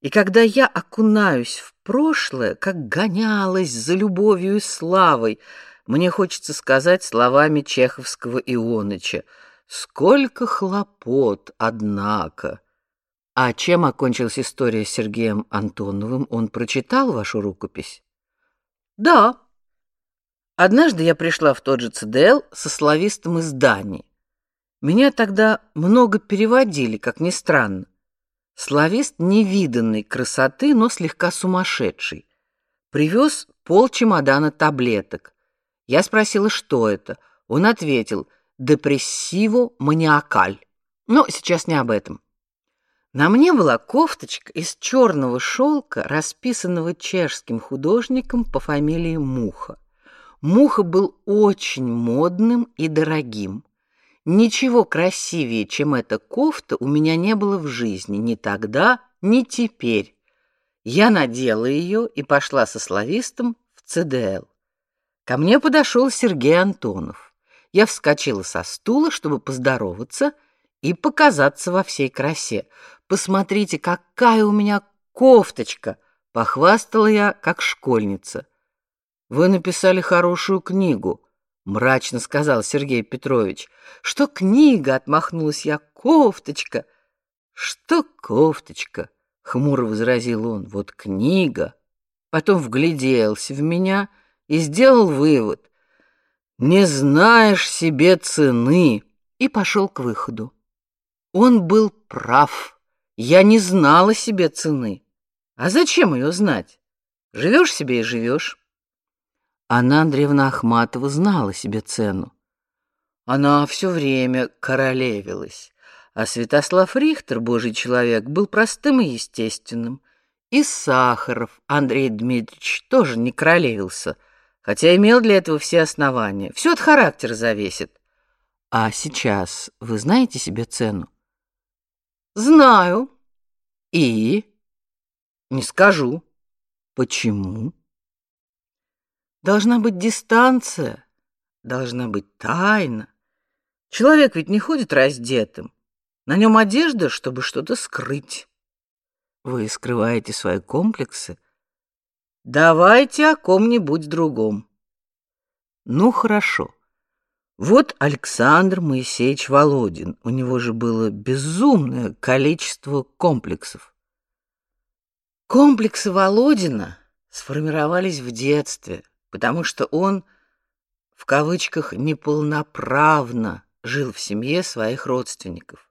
и когда я окунаюсь в прошлое, как гонялась за любовью и славой, мне хочется сказать словами чеховского Ионыча — Сколько хлопот, однако. А чем окончилась история с Сергеем Антоновым? Он прочитал вашу рукопись? Да. Однажды я пришла в тот же ЦДЛ со славистом из Дании. Меня тогда много переводили, как ни странно. Славист невиданной красоты, но слегка сумасшедший. Привез пол чемодана таблеток. Я спросила, что это. Он ответил — депрессиво-маниакаль. Но сейчас не об этом. На мне была кофточка из черного шелка, расписанного чешским художником по фамилии Муха. Муха был очень модным и дорогим. Ничего красивее, чем эта кофта, у меня не было в жизни ни тогда, ни теперь. Я надела ее и пошла со славистом в ЦДЛ. Ко мне подошел Сергей Антонов. Я вскочила со стула, чтобы поздороваться и показаться во всей красе. Посмотрите, какая у меня кофточка, похвастала я, как школьница. Вы написали хорошую книгу, мрачно сказал Сергей Петрович. Что книга, отмахнулась я. кофточка. Что кофточка? хмуро возразил он. Вот книга. Потом вгляделся в меня и сделал вывод. Не знаешь себе цены и пошел к выходу. Он был прав. Я не знала себе цены. А зачем ее знать? Живешь себе и живешь. Анна Андреевна Ахматова знала себе цену. Она все время королевилась, а Святослав Рихтер, божий человек, был простым и естественным. И Сахаров Андрей Дмитриевич тоже не королевился, хотя имел для этого все основания. Все от характера зависит. А сейчас вы знаете себе цену? Знаю. И не скажу. Почему? Должна быть дистанция, должна быть тайна. Человек ведь не ходит раздетым. На нем одежда, чтобы что-то скрыть. Вы скрываете свои комплексы? Давайте о ком-нибудь другом. Ну, хорошо. Вот Александр Моисеевич Володин. У него же было безумное количество комплексов. Комплексы Володина сформировались в детстве, потому что он в кавычках неполноправно жил в семье своих родственников.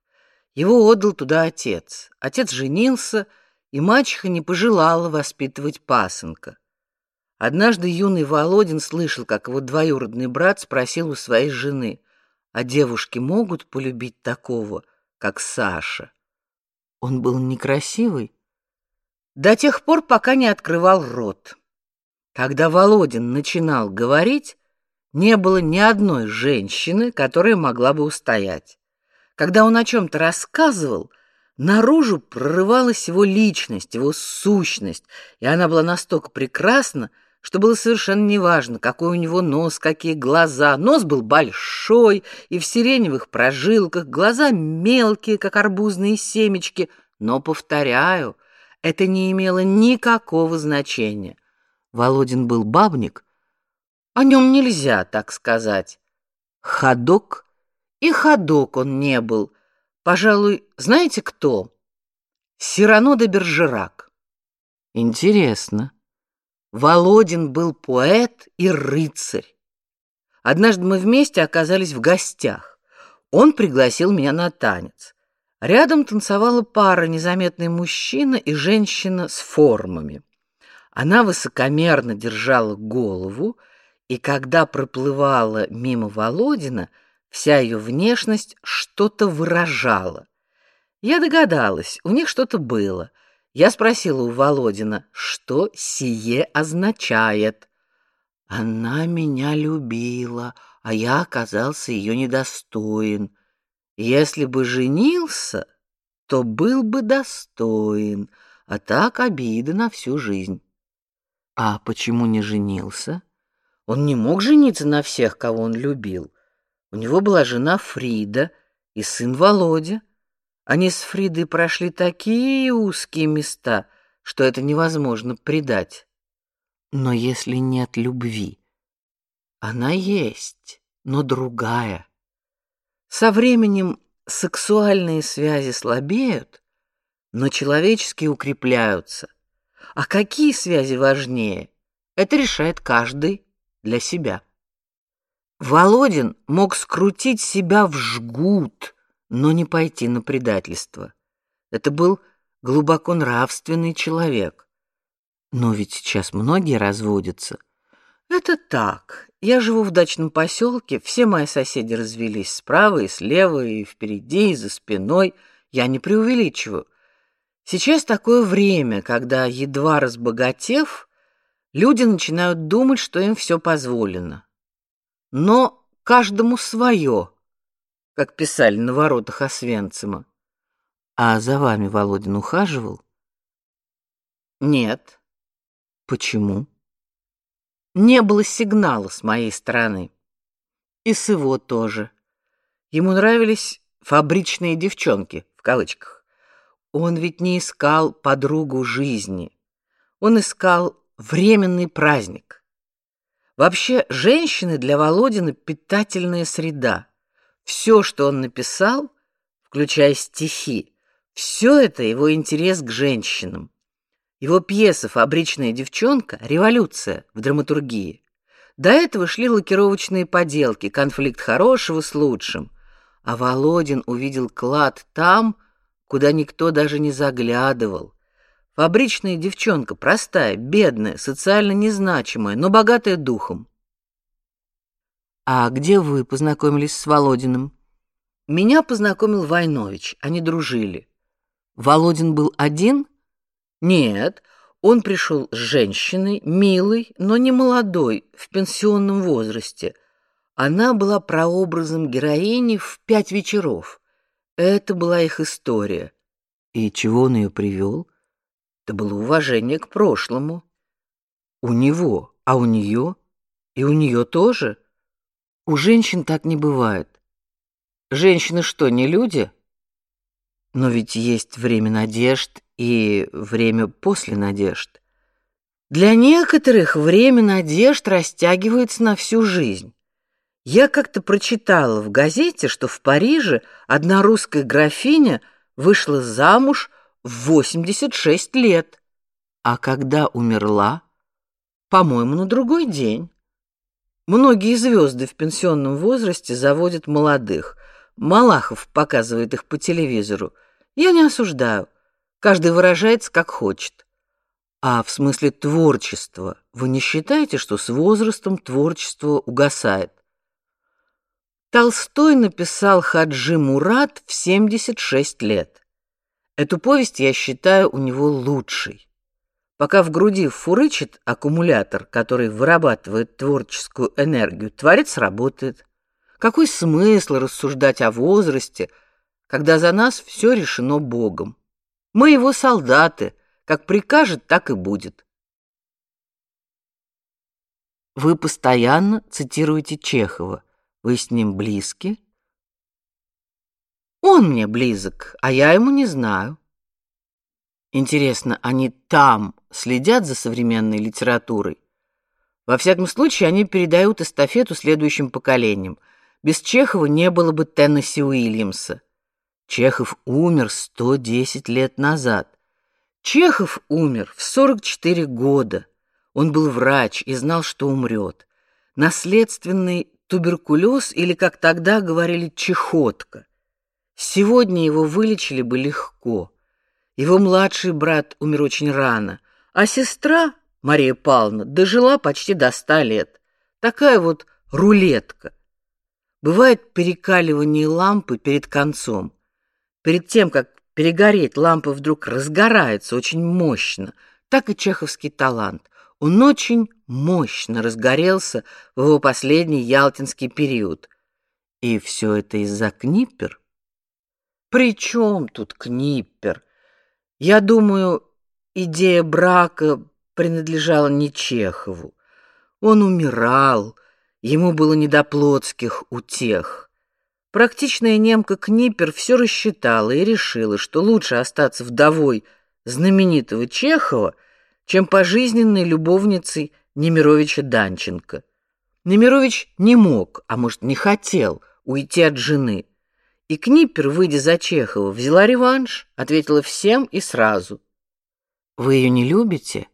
Его отдал туда отец. Отец женился, и мачеха не пожелала воспитывать пасынка. Однажды юный Володин слышал, как его двоюродный брат спросил у своей жены: "А девушки могут полюбить такого, как Саша?" Он был некрасивый до тех пор, пока не открывал рот. Когда Володин начинал говорить, не было ни одной женщины, которая могла бы устоять. Когда он о чем то рассказывал, наружу прорывалась его личность, его сущность, и она была настолько прекрасна, что было совершенно неважно, какой у него нос, какие глаза. Нос был большой и в сиреневых прожилках, глаза мелкие, как арбузные семечки, но повторяю, это не имело никакого значения. Володин был бабник, о нем нельзя так сказать. Ходок и ходок он не был. Пожалуй, знаете кто? Сирано де Бержерак. Интересно. Володин был поэт и рыцарь. Однажды мы вместе оказались в гостях. Он пригласил меня на танец. Рядом танцевала пара, незаметный мужчина и женщина с формами. Она высокомерно держала голову, и когда проплывала мимо Володина, вся ее внешность что-то выражала. Я догадалась, у них что-то было. Я спросила у Володина, что сие означает. Она меня любила, а я оказался ее недостоин. Если бы женился, то был бы достоин, а так обида на всю жизнь. А почему не женился? Он не мог жениться на всех, кого он любил. У него была жена Фрида и сын Володя. Они с Фридой прошли такие узкие места, что это невозможно предать. Но если нет любви, она есть, но другая. Со временем сексуальные связи слабеют, но человеческие укрепляются. А какие связи важнее? Это решает каждый для себя. Володин мог скрутить себя в жгут, но не пойти на предательство. Это был глубоко нравственный человек. Но ведь сейчас многие разводятся. Это так. Я живу в дачном поселке, все мои соседи развелись справа и слева, и впереди, и за спиной. Я не преувеличиваю. Сейчас такое время, когда едва разбогатев, люди начинают думать, что им все позволено. Но каждому свое как писали на воротах Освенцима. А за вами Володин ухаживал? Нет. Почему? Не было сигнала с моей стороны. И с его тоже. Ему нравились фабричные девчонки в кавычках. Он ведь не искал подругу жизни. Он искал временный праздник. Вообще, женщины для Володина питательная среда. Все, что он написал, включая стихи. Все это его интерес к женщинам. Его пьеса «Фабричная девчонка» — революция в драматургии. До этого шли лакировочные поделки, конфликт хорошего с лучшим. А Володин увидел клад там, куда никто даже не заглядывал. Фабричная девчонка, простая, бедная, социально незначимая, но богатая духом. А где вы познакомились с Володиным? Меня познакомил Войнович, они дружили. Володин был один? Нет, он пришел с женщиной, милой, но не молодой, в пенсионном возрасте. Она была прообразом героини в пять вечеров. Это была их история. И чего он ее привел? Это было уважение к прошлому. У него, а у нее, и у нее тоже. У женщин так не бывает. Женщины что, не люди? Но ведь есть время надежд и время после надежд. Для некоторых время надежд растягивается на всю жизнь. Я как-то прочитала в газете, что в Париже одна русская графиня вышла замуж 86 лет, а когда умерла, по-моему, на другой день. Многие звезды в пенсионном возрасте заводят молодых. Малахов показывает их по телевизору. Я не осуждаю. Каждый выражается как хочет. А в смысле творчества, вы не считаете, что с возрастом творчество угасает? Толстой написал Хаджи Мурат в 76 лет. Эту повесть я считаю у него лучшей. Пока в груди фурычит аккумулятор, который вырабатывает творческую энергию, творец работает. Какой смысл рассуждать о возрасте, когда за нас все решено Богом? Мы его солдаты, как прикажет, так и будет. Вы постоянно цитируете Чехова. Вы с ним близки? Он мне близок, а я ему не знаю. Интересно, они там следят за современной литературой? Во всяком случае, они передают эстафету следующим поколениям. Без Чехова не было бы Теннесси Уильямса. Чехов умер 110 лет назад. Чехов умер в 44 года. Он был врач и знал, что умрет. Наследственный туберкулез или, как тогда говорили, чехотка. Сегодня его вылечили бы легко. Его младший брат умер очень рано, а сестра Мария Павловна дожила почти до ста лет. Такая вот рулетка. Бывает перекаливание лампы перед концом. Перед тем, как перегореть, лампа вдруг разгорается очень мощно. Так и чеховский талант. Он очень мощно разгорелся в его последний ялтинский период. И все это из-за Книппер? При чем тут Книппер? Я думаю, идея брака принадлежала не Чехову. Он умирал, ему было не до плотских утех. Практичная немка Книпер все рассчитала и решила, что лучше остаться вдовой знаменитого Чехова, чем пожизненной любовницей Немировича Данченко. Немирович не мог, а может, не хотел уйти от жены. И Книпер, выйдя за Чехова, взяла реванш, ответила всем и сразу. Вы ее не любите?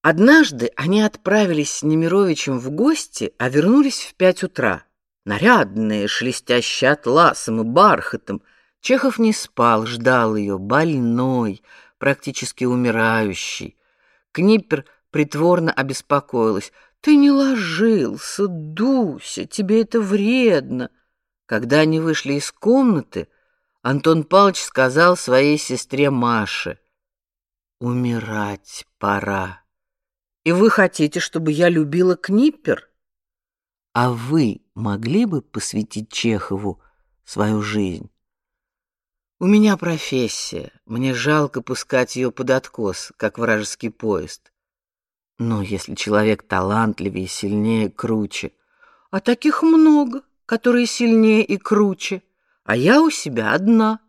Однажды они отправились с Немировичем в гости, а вернулись в пять утра нарядные, шелестящие атласом и бархатом. Чехов не спал, ждал ее, больной, практически умирающий. Книппер притворно обеспокоилась. Ты не ложился, Дуся, тебе это вредно. Когда они вышли из комнаты, Антон Павлович сказал своей сестре Маше: "Умирать пора. И вы хотите, чтобы я любила Книппер?" А вы могли бы посвятить Чехову свою жизнь? У меня профессия, мне жалко пускать ее под откос, как вражеский поезд. Но если человек талантливее, сильнее, круче, а таких много, которые сильнее и круче, а я у себя одна.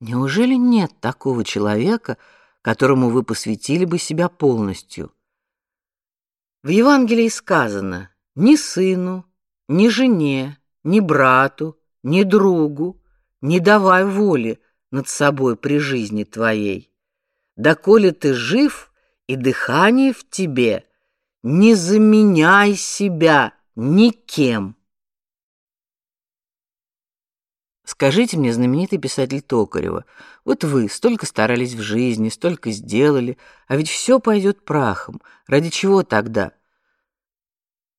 Неужели нет такого человека, которому вы посвятили бы себя полностью? В Евангелии сказано: ни сыну, ни жене, ни брату, ни другу, не давай воли над собой при жизни твоей. Доколе ты жив и дыхание в тебе, не заменяй себя никем. Скажите мне, знаменитый писатель Токарева, вот вы столько старались в жизни, столько сделали, а ведь все пойдет прахом. Ради чего тогда?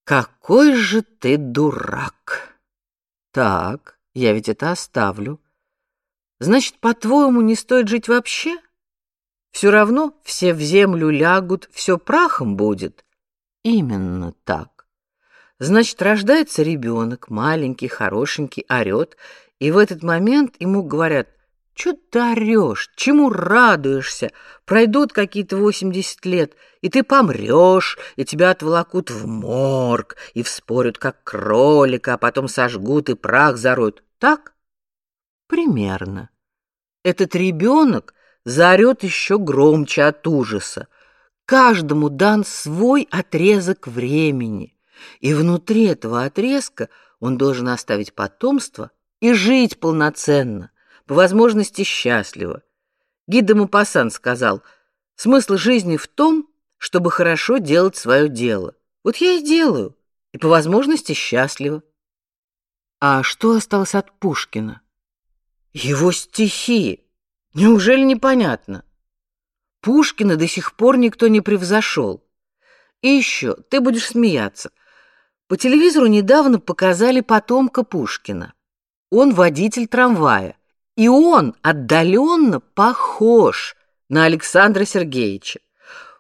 Какой же ты дурак. Так, я ведь это оставлю. Значит, по-твоему, не стоит жить вообще? Все равно все в землю лягут, все прахом будет. Именно так. Значит, рождается ребенок, маленький, хорошенький, орет, и в этот момент ему говорят: "Что ты орешь? Чему радуешься? Пройдут какие-то 80 лет, и ты помрешь, и тебя отволокут в морг, и вспорят как кролика, а потом сожгут и прах зароют". Так? Примерно. Этот ребенок заорет еще громче от ужаса. Каждому дан свой отрезок времени, и внутри этого отрезка он должен оставить потомство и жить полноценно, по возможности счастливо. Гид де Мопассан сказал: "Смысл жизни в том, чтобы хорошо делать свое дело. Вот я и делаю, и по возможности счастливо". А что осталось от Пушкина? Его стихи. Неужели непонятно? Пушкина до сих пор никто не превзошел. И еще, ты будешь смеяться. По телевизору недавно показали потомка Пушкина. Он водитель трамвая, и он отдаленно похож на Александра Сергеевича.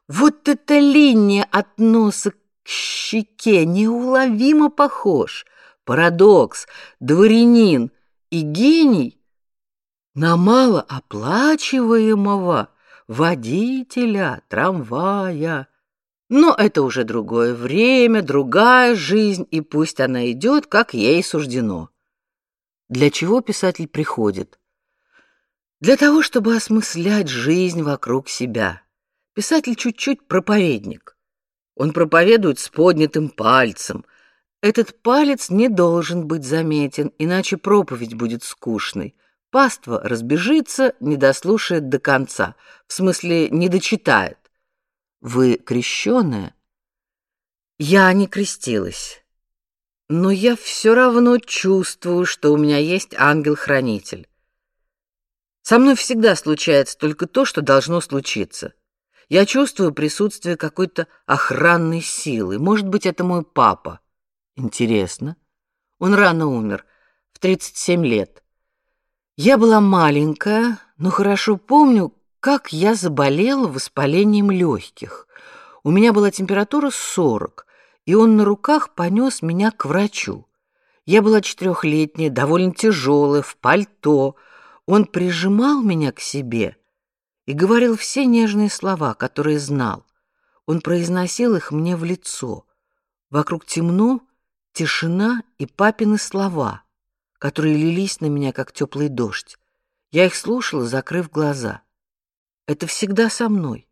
Вот эта линия от носа к щеке неуловимо похож. Парадокс, дворянин и гений на малооплачиваемого водителя трамвая. Но это уже другое время, другая жизнь, и пусть она идет, как ей суждено. Для чего писатель приходит? Для того, чтобы осмыслять жизнь вокруг себя. Писатель чуть-чуть проповедник. Он проповедует с поднятым пальцем. Этот палец не должен быть заметен, иначе проповедь будет скучной. Паства разбежится, не дослушает до конца, в смысле, не дочитает. Вы крещенная? Я не крестилась но я все равно чувствую, что у меня есть ангел-хранитель. Со мной всегда случается только то, что должно случиться. Я чувствую присутствие какой-то охранной силы. Может быть, это мой папа. Интересно. Он рано умер, в 37 лет. Я была маленькая, но хорошо помню, как я заболела воспалением легких. У меня была температура 40 и он на руках понес меня к врачу. Я была четырехлетняя, довольно тяжелая, в пальто. Он прижимал меня к себе и говорил все нежные слова, которые знал. Он произносил их мне в лицо. Вокруг темно, тишина и папины слова, которые лились на меня как теплый дождь. Я их слушала, закрыв глаза. Это всегда со мной.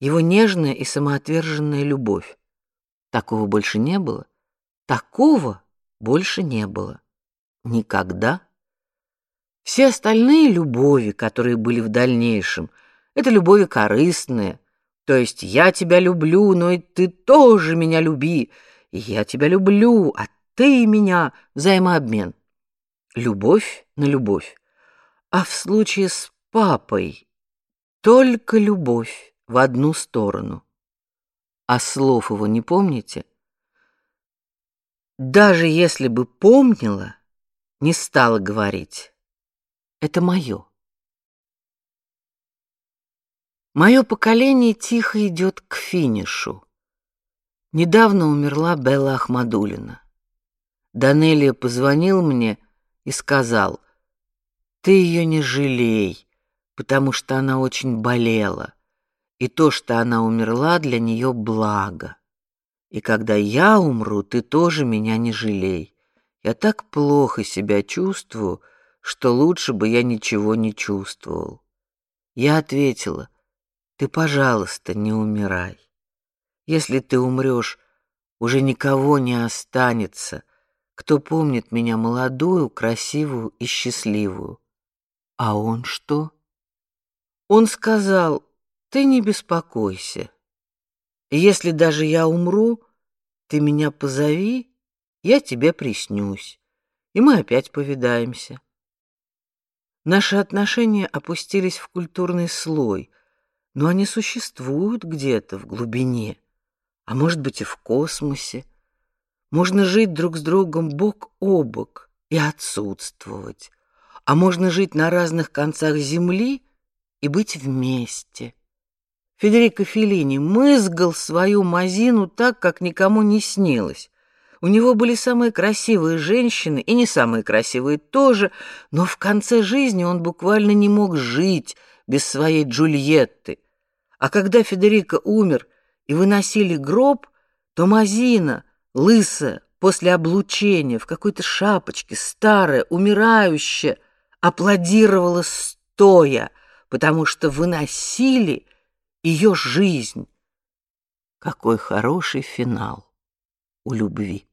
Его нежная и самоотверженная любовь. Такого больше не было. Такого больше не было. Никогда. Все остальные любови, которые были в дальнейшем, это любови корыстные. То есть я тебя люблю, но и ты тоже меня люби. И я тебя люблю, а ты меня взаимообмен. Любовь на любовь. А в случае с папой только любовь в одну сторону. А слов его не помните? Даже если бы помнила, не стала говорить. Это мое. Мое поколение тихо идет к финишу. Недавно умерла Белла Ахмадулина. Данелия позвонил мне и сказал: "Ты ее не жалей, потому что она очень болела и то, что она умерла, для нее благо. И когда я умру, ты тоже меня не жалей. Я так плохо себя чувствую, что лучше бы я ничего не чувствовал. Я ответила: ты, пожалуйста, не умирай. Если ты умрешь, уже никого не останется, кто помнит меня молодую, красивую и счастливую. А он что? Он сказал: "Ты не беспокойся. Если даже я умру, ты меня позови, я тебе приснюсь, и мы опять повидаемся". Наши отношения опустились в культурный слой, но они существуют где-то в глубине, а может быть и в космосе. Можно жить друг с другом бок о бок и отсутствовать, а можно жить на разных концах земли и быть вместе. Федерико Феллини мызгал свою мазину так, как никому не снилось. У него были самые красивые женщины и не самые красивые тоже, но в конце жизни он буквально не мог жить без своей Джульетты. А когда Федерико умер и выносили гроб, то Мазина, лысая, после облучения, в какой-то шапочке, старая, умирающая, аплодировала стоя, потому что выносили ее жизнь. Какой хороший финал у любви.